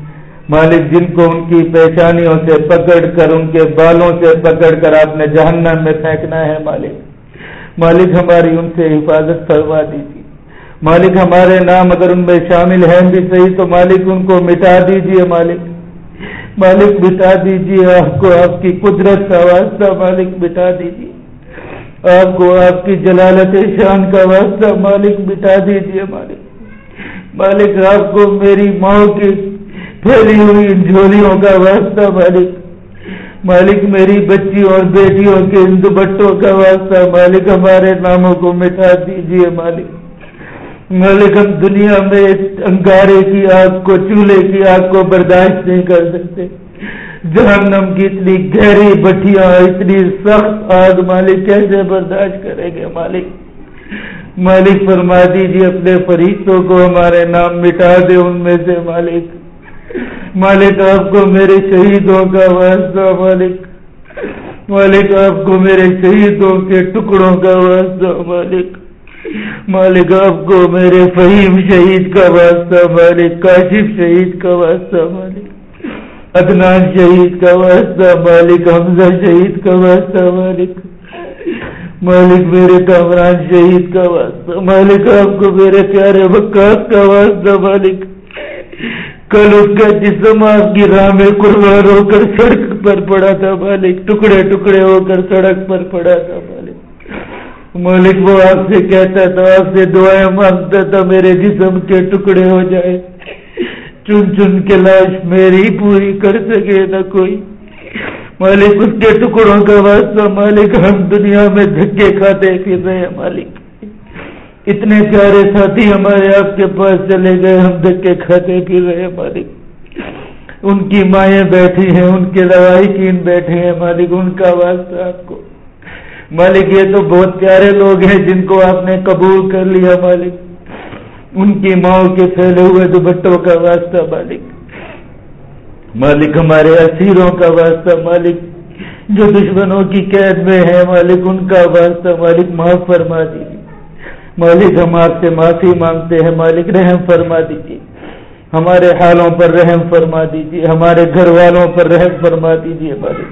مالک جن کو ان کی پہچانیوں سے پکڑ کر، ان کے بالوں سے پکڑ کر آپ نے جہنم میں پھینکنا ہے مالک۔ مالک ہماری ان سے حفاظت فرما دیجیے۔ مالک ہمارے نام اگر ان میں شامل ہیں بھی صحیح تو مالک ان کو مٹا دیجیے مالک۔ مالک مٹا دیجیے آپ کو آپ کی قدرت کا واسطہ مالک مٹا دیجیے آپ کو آپ کی جلالت شان کا واسطہ مالک مٹا دیجیے مالک۔ مالک، آپ کو میری ماں کی پھیلی ہوئی جھولیوں کا واسطہ، مالک۔ مالک میری بچیوں اور بیٹیوں کے ان دوپٹوں کا واسطہ۔ مالک ہمارے ناموں کو مٹا دیجیے، مالک۔ مالک، ہم دنیا میں انگارے کی آگ کو، چولہے کی آگ کو برداشت نہیں کر سکتے۔ جہنم کی اتنی گہری بٹیاں اتنی سخت آگ مالک کیسے برداشت کریں گے، مالک؟ مالک، فرما دیجیے اپنے فرشتوں کو، ہمارے نام مٹا دے ان میں سے، مالک۔ مالک آپ کو میرے شہیدوں کا واسطہ، مالک۔ مالک آپ کو میرے شہیدوں کے ٹکڑوں کا واسطہ، مالک۔ مالک آپ کو میرے فہیم شہید کا واسطہ، مالک۔ کاشف شہید کا واسطہ، مالک۔ ادنان شہید کا واسطہ، مالک۔ حمزہ شہید کا واسطہ، مالک۔ مالک میرے کامران شہید کا واسطہ، مالک آپ کو میرے پیارے بکاس کا واسطہ، مالک۔ کل اس کا جسم آپ کی راہ میں قربان ہو کر سڑک پر پڑا تھا مالک، ٹکڑے ٹکڑے ہو کر سڑک پر پڑا تھا مالک۔ مالک وہ آپ سے کہتا تھا، آپ سے دعائیں مانگتا تھا، میرے جسم کے ٹکڑے ہو جائے چن چن کے لاش میری پوری کر سکے نہ کوئی۔ مالک، اس کے ٹکڑوں کا واسطہ مالک، ہم دنیا میں دھکے کھاتے پھر رہے ہیں مالک۔ اتنے پیارے ساتھی ہمارے آپ کے پاس چلے گئے، ہم دھکے کھاتے پھر رہے ہیں مالک ان کی مائیں بیٹھی ہیں، ان کے لڑائی کین بیٹھے ہیں۔ مالک، ان کا واسطہ آپ کو۔ مالک، یہ تو بہت پیارے لوگ ہیں جن کو آپ نے قبول کر لیا، مالک۔ ان کی ماں کے پھیلے ہوئے دوپٹوں کا واسطہ، مالک۔ مالک، ہمارے اسیروں کا واسطہ، مالک۔ جو دشمنوں کی قید میں ہے مالک، ان کا واسطہ، مالک، معاف فرما دیجیے مالک ہم آپ سے معافی مانگتے ہیں، مالک رحم فرما دیجیے ہمارے حالوں پر رحم فرما دیجیے ہمارے گھر والوں پر رحم فرما دیجیے مالک۔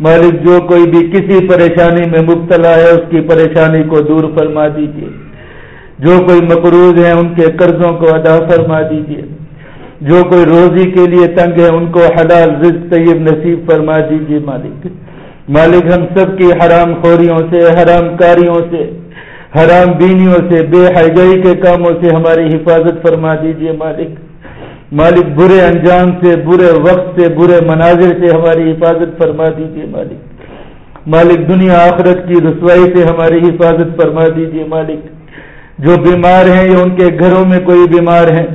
مالک جو کوئی بھی کسی پریشانی میں مبتلا ہے، اس کی پریشانی کو دور فرما دیجیے جو کوئی مقروض ہیں، ان کے قرضوں کو ادا فرما دیجیے جو کوئی روزی کے لیے تنگ ہے ان کو حلال رزق طیب نصیب فرما دیجیے مالک۔ مالک ہم سب کی حرام خوریوں سے، حرام کاریوں سے حرام بینیوں سے، بے حجائی کے کاموں سے ہماری حفاظت فرما دیجیے مالک۔ مالک، برے انجام سے، برے وقت سے، برے مناظر سے ہماری حفاظت فرما دیجیے مالک۔ مالک، دنیا آخرت کی رسوائی سے ہماری حفاظت فرما دیجیے مالک۔ جو بیمار ہیں یا ان کے گھروں میں کوئی بیمار ہیں،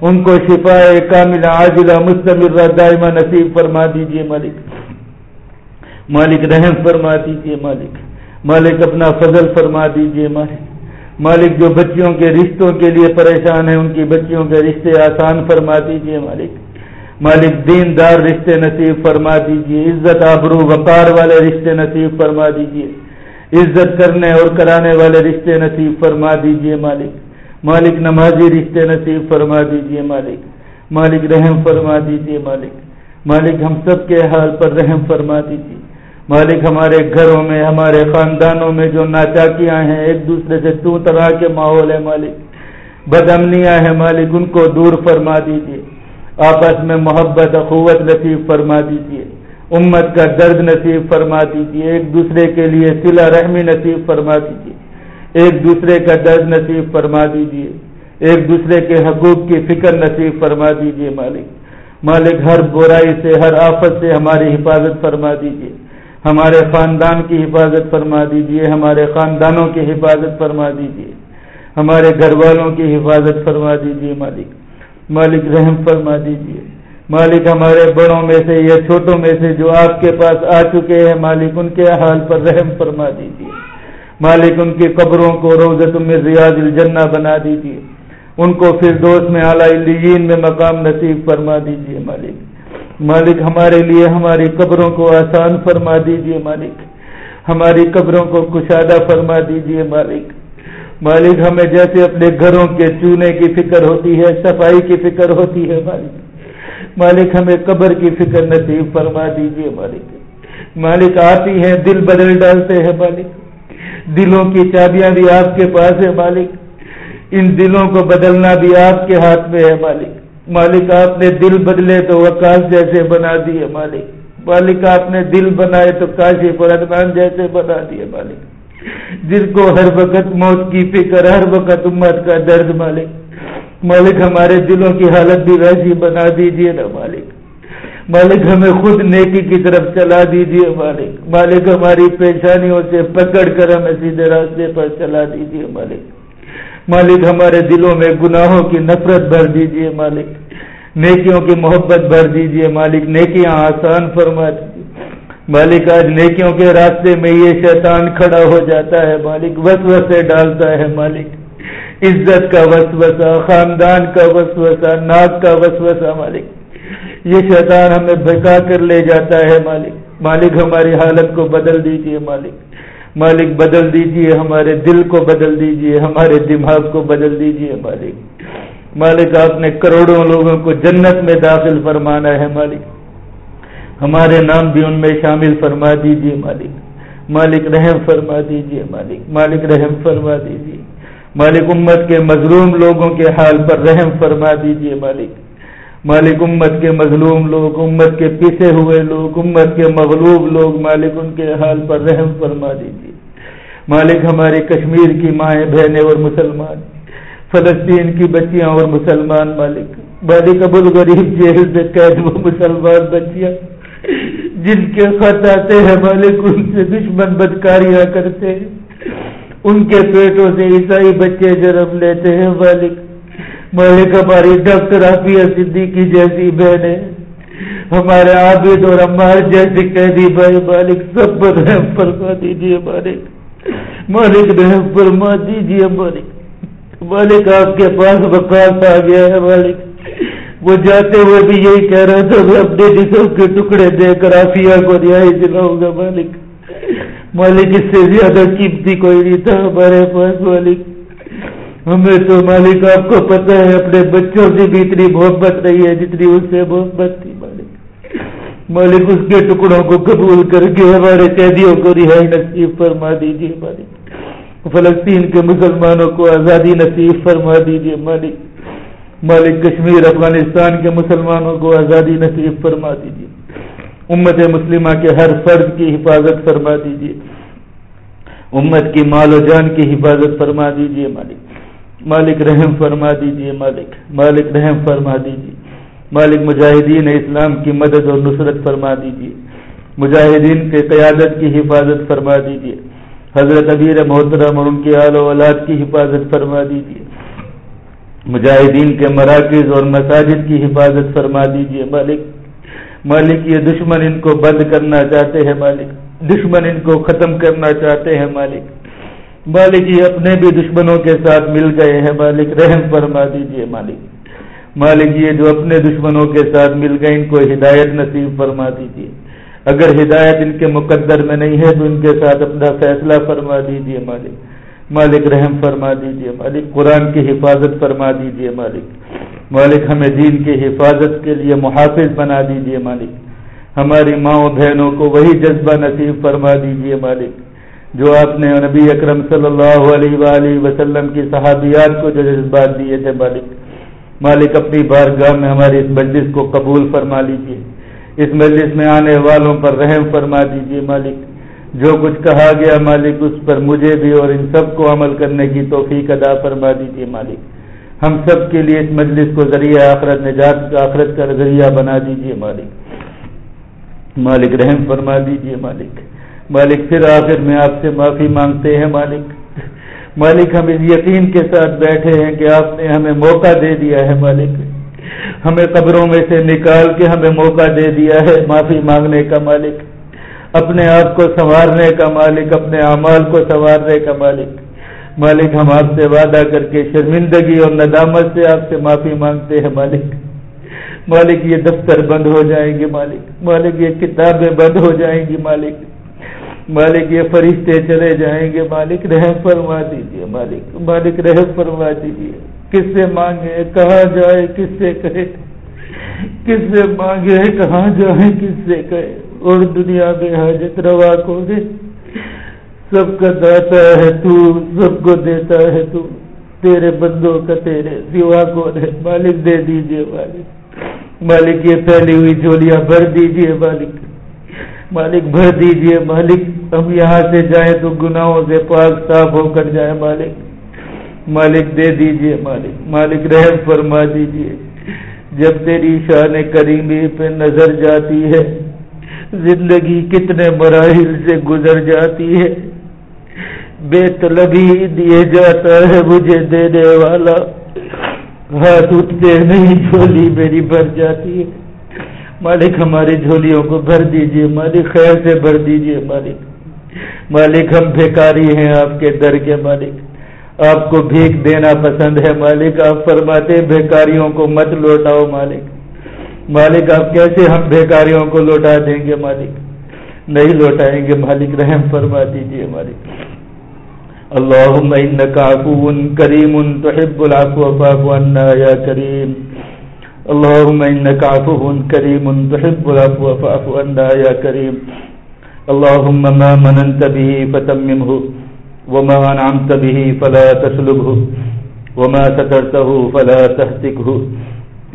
ان کو شفا کاملہ عاجلہ مستمر، دائمہ نصیب فرما دیجیے مالک۔ مالک، رحم فرما دیجیے مالک۔ مالک اپنا فضل فرما دیجیے مالک مالک جو بچیوں کے رشتوں کے لیے پریشان ہیں، ان کی بچیوں کے رشتے آسان فرما دیجیے مالک۔ مالک دین دار رشتے نصیب فرما دیجیے۔ عزت آبرو وقار والے رشتے نصیب فرما دیجیے۔ عزت کرنے اور کرانے والے رشتے نصیب فرما دیجیے مالک۔ مالک نمازی رشتے نصیب فرما دیجیے مالک۔ مالک رحم فرما دیجیے مالک۔ مالک ہم سب کے حال پر رحم فرما دیجیے۔ مالک ہمارے گھروں میں، ہمارے خاندانوں میں جو ناچاکیاں ہیں، ایک دوسرے سے تو طرح کے ماحول ہے مالک۔ بدمنیاں ہیں مالک، ان کو دور فرما دیجیے۔ آپس میں محبت، اخوت نصیب فرما دیجیے۔ امت کا درد نصیب فرما دیجیے ایک دوسرے کے لیے سلا رحمی نصیب فرما دیجیے ایک دوسرے کا درد نصیب فرما دیجیے ایک دوسرے کے حقوق کی فکر نصیب فرما دیجیے مالک۔ مالک، ہر برائی سے، ہر آفت سے ہماری حفاظت فرما دیجیے ہمارے خاندان کی حفاظت فرما دیجیے ہمارے خاندانوں کی حفاظت فرما دیجیے ہمارے گھر والوں کی حفاظت فرما دیجیے مالک۔ مالک رحم فرما دیجیے مالک ہمارے بڑوں میں سے یا چھوٹوں میں سے جو آپ کے پاس آ چکے ہیں، مالک ان کے حال پر رحم فرما دیجیے مالک ان کی قبروں کو روزت میں ریاض الجنہ بنا دیجیے ان کو پھر دوست میں اعلی میں مقام نصیب فرما دیجیے مالک۔ مالک ہمارے لیے ہماری قبروں کو آسان فرما دیجیے مالک۔ ہماری قبروں کو کشادہ فرما دیجیے مالک۔ مالک، ہمیں جیسے اپنے گھروں کے چونے کی فکر ہوتی ہے، صفائی کی فکر ہوتی ہے مالک۔ مالک، ہمیں قبر کی فکر نصیب فرما دیجیے مالک۔ مالک، آپ ہی ہیں، دل بدل ڈالتے ہیں مالک۔ دلوں کی چابیاں بھی آپ کے پاس ہے مالک۔ ان دلوں کو بدلنا بھی آپ کے ہاتھ میں ہے مالک۔ مالک آپ نے دل بدلے تو وکاس جیسے بنا دیے مالک۔ مالک آپ نے دل بنائے تو کاشی پردمان جیسے بنا دیے مالک۔ جن کو ہر وقت موت کی فکر، ہر وقت امت کا درد مالک۔ مالک ہمارے دلوں کی حالت بھی ویسی بنا دیجیے نا مالک۔ مالک ہمیں خود نیکی کی طرف چلا دیجیے مالک۔ مالک ہماری پریشانیوں سے پکڑ کر ہمیں سیدھے راستے پر چلا دیجیے مالک۔ مالک ہمارے دلوں میں گناہوں کی نفرت بھر دیجیے مالک، نیکیوں کی محبت بھر دیجیے مالک، نیکیاں آسان فرما دیجیے مالک، آج نیکیوں کے راستے میں یہ شیطان کھڑا ہو جاتا ہے مالک، وسوسے ڈالتا ہے مالک۔ عزت کا وسوسہ، خاندان کا وسوسہ، ناک کا وسوسہ مالک۔ یہ شیطان ہمیں بھکا کر لے جاتا ہے مالک۔ مالک، ہماری حالت کو بدل دیجیے مالک۔ مالک بدل دیجیے، ہمارے دل کو بدل دیجیے، ہمارے دماغ کو بدل دیجیے مالک۔ مالک، آپ نے کروڑوں لوگوں کو جنت میں داخل فرمانا ہے مالک۔ ہمارے نام بھی ان میں شامل فرما دیجیے مالک۔ مالک رحم فرما دیجیے مالک۔ مالک رحم فرما دیجیے۔ مالک امت کے مظلوم لوگوں کے حال پر رحم فرما دیجیے مالک۔ مالک امت کے مظلوم لوگ، امت کے پیچھے ہوئے لوگ، امت کے مغلوب لوگ، مالک ان کے حال پر رحم فرما دیجیے مالک ہماری کشمیر کی مائیں، بہنیں اور مسلمان، فلسطین کی بچیاں اور مسلمان مالک۔ مالک ابو الغریب جیل سے قید وہ مسلمان بچیاں، جن کے خط آتے ہیں مالک، ان سے دشمن بدکاریاں کرتے ہیں۔ ان کے پیٹوں سے عیسائی بچے جنم لیتے ہیں مالک۔ مالک ہماری ڈاکٹر حافیہ صدیقی جیسی بہنیں ہمارے عابد اور ہمارے جیسے قیدی بھائی مالک سب رحم فرما دیجیے مالک۔ مالک رحم فرما دیجیے مالک۔ مالک آپ کے پاس وقاص آ گیا ہے مالک۔ وہ جاتے ہوئے بھی یہی کہہ رہا تھا، میں اپنے جسم کے ٹکڑے دے کر آفیہ کو رہائی دلاؤں گا مالک۔ مالک اس سے زیادہ قیمتی کوئی نہیں تھا ہمارے پاس مالک۔ ہمیں تو مالک آپ کو پتا ہے، اپنے بچوں سے بھی اتنی محبت نہیں ہے جتنی اس سے محبت تھی، مالک۔ مالک، اس کے ٹکڑوں کو قبول کر کے ہمارے قیدیوں کو رہائی نصیب فرما دیجیے مالک۔ فلسطین کے مسلمانوں کو آزادی نصیب فرما دیجیے مالک۔ مالک کشمیر، افغانستان کے مسلمانوں کو آزادی نصیب فرما دیجیے امت مسلمہ کے ہر فرد کی حفاظت فرما دیجیے امت کی مال و جان کی حفاظت فرما دیجیے مالک۔ مالک رحم فرما دیجیے مالک مالک رحم فرما دیجیے مالک مجاہدین اسلام کی مدد اور نصرت فرما دیجیے مجاہدین کے قیادت کی حفاظت فرما دیجیے حضرت ابیر محترم اور ان کی آل و اولاد کی حفاظت فرما دیجیے مجاہدین کے مراکز اور مساجد کی حفاظت فرما دیجیے مالک مالک یہ دشمن ان کو بند کرنا چاہتے ہیں، مالک۔ دشمن ان کو ختم کرنا چاہتے ہیں، مالک۔ مالک یہ اپنے بھی دشمنوں کے ساتھ مل گئے ہیں۔ مالک رحم فرما دیجیے مالک۔ مالک یہ جو اپنے دشمنوں کے ساتھ مل گئے، ان کو ہدایت نصیب فرما دیجیے اگر ہدایت ان کے مقدر میں نہیں ہے، تو ان کے ساتھ اپنا فیصلہ فرما دیجیے مالک۔ مالک رحم فرما دیجیے مالک۔ قرآن کی حفاظت فرما دیجیے مالک۔ مالک ہمیں دین کی حفاظت کے لیے محافظ بنا دیجیے مالک۔ ہماری ماں و بہنوں کو وہی جذبہ نصیب فرما دیجیے مالک۔ جو آپ نے نبی اکرم صلی اللہ علیہ وآلہ وسلم کی صحابیات کو جو جذبات دیے تھے مالک مالک اپنی بارگاہ میں ہماری اس مجلس کو قبول فرما لیجیے۔ اس مجلس میں آنے والوں پر رحم فرما دیجیے مالک۔ جو کچھ کہا گیا مالک، اس پر مجھے بھی اور ان سب کو عمل کرنے کی توفیق ادا فرما دیجیے مالک۔ ہم سب کے لیے اس مجلس کو ذریعہ آخرت نجات، آخرت کا ذریعہ بنا دیجیے مالک۔ مالک رحم فرما دیجیے مالک۔ مالک پھر آخر میں آپ سے معافی مانگتے ہیں مالک مالک ہم اس یقین کے ساتھ بیٹھے ہیں کہ آپ نے ہمیں موقع دے دیا ہے مالک ہمیں قبروں میں سے نکال کے ہمیں موقع دے دیا ہے معافی مانگنے کا مالک اپنے آپ کو سنوارنے کا مالک اپنے اعمال کو سنوارنے کا مالک مالک ہم آپ سے وعدہ کر کے شرمندگی اور ندامت سے آپ سے معافی مانگتے ہیں مالک مالک یہ دفتر بند ہو جائیں گے مالک مالک یہ کتابیں بند ہو جائیں گی مالک مالک یہ فرشتے چلے جائیں گے، مالک رحم فرما دیجیے مالک مالک رحم فرما دیجیے کس سے مانگے، کہاں جائے، کس سے کہے؟ کس سے مانگے، کہاں جائے، کس سے کہے؟ اور دنیا میں حاجت روا کو دے سب کا داتا ہے تو، سب کو دیتا ہے تو۔ تیرے بندوں کا تیرے سوا کو دے مالک دے دیجیے، مالک۔ مالک یہ پھیلی ہوئی جھولیاں بھر دیجیے، مالک۔ مالک بھر دیجیے، مالک ہم یہاں سے جائیں تو گناہوں سے پاک صاف ہو کر جائیں مالک۔ مالک دے دیجیے، مالک مالک رحم فرما دیجیے۔ جب تیری شان کریمی پہ نظر جاتی ہے، زندگی کتنے مراحل سے گزر جاتی ہے۔ بے طلبی دیے جاتا ہے مجھے دینے والا۔ ہاتھ اٹھتے نہیں، جھولی میری بھر جاتی ہے۔ مالک ہماری جھولیوں کو بھر دیجیے، مالک خیر سے بھر دیجیے، مالک۔ مالک ہم بھیکاری ہیں آپ کے در کے مالک۔ آپ کو بھیک دینا پسند ہے، مالک آپ فرماتے بھیکاریوں کو مت لوٹاؤ، مالک۔ مالک آپ کیسے ہم بیکاریوں کو لوٹا دیں گے، مالک؟ نہیں لوٹائیں گے، مالک رحم فرما دیجیے مالک۔ اللهم انك عفو كريم تحب العفو فاعف عنا يا كريم اللهم إنك عفو كريم تحب العفو فاعف عنا يا كريم. اللهم ما مننت به فتممه وما أنعمت به فلا تسلبه وما سترته فلا تهتكه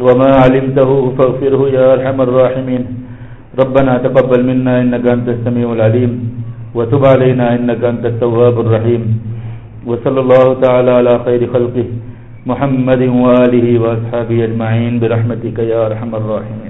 وما علمته فاغفره يا أرحم الراحمين. ربنا تقبل منا إنك أنت السميع العليم وتب علينا إنك أنت التواب الرحيم. وصلى الله تعالى على خير خلقه. محمد وآله وأصحابه أجمعين برحمتك يا أرحم الراحمين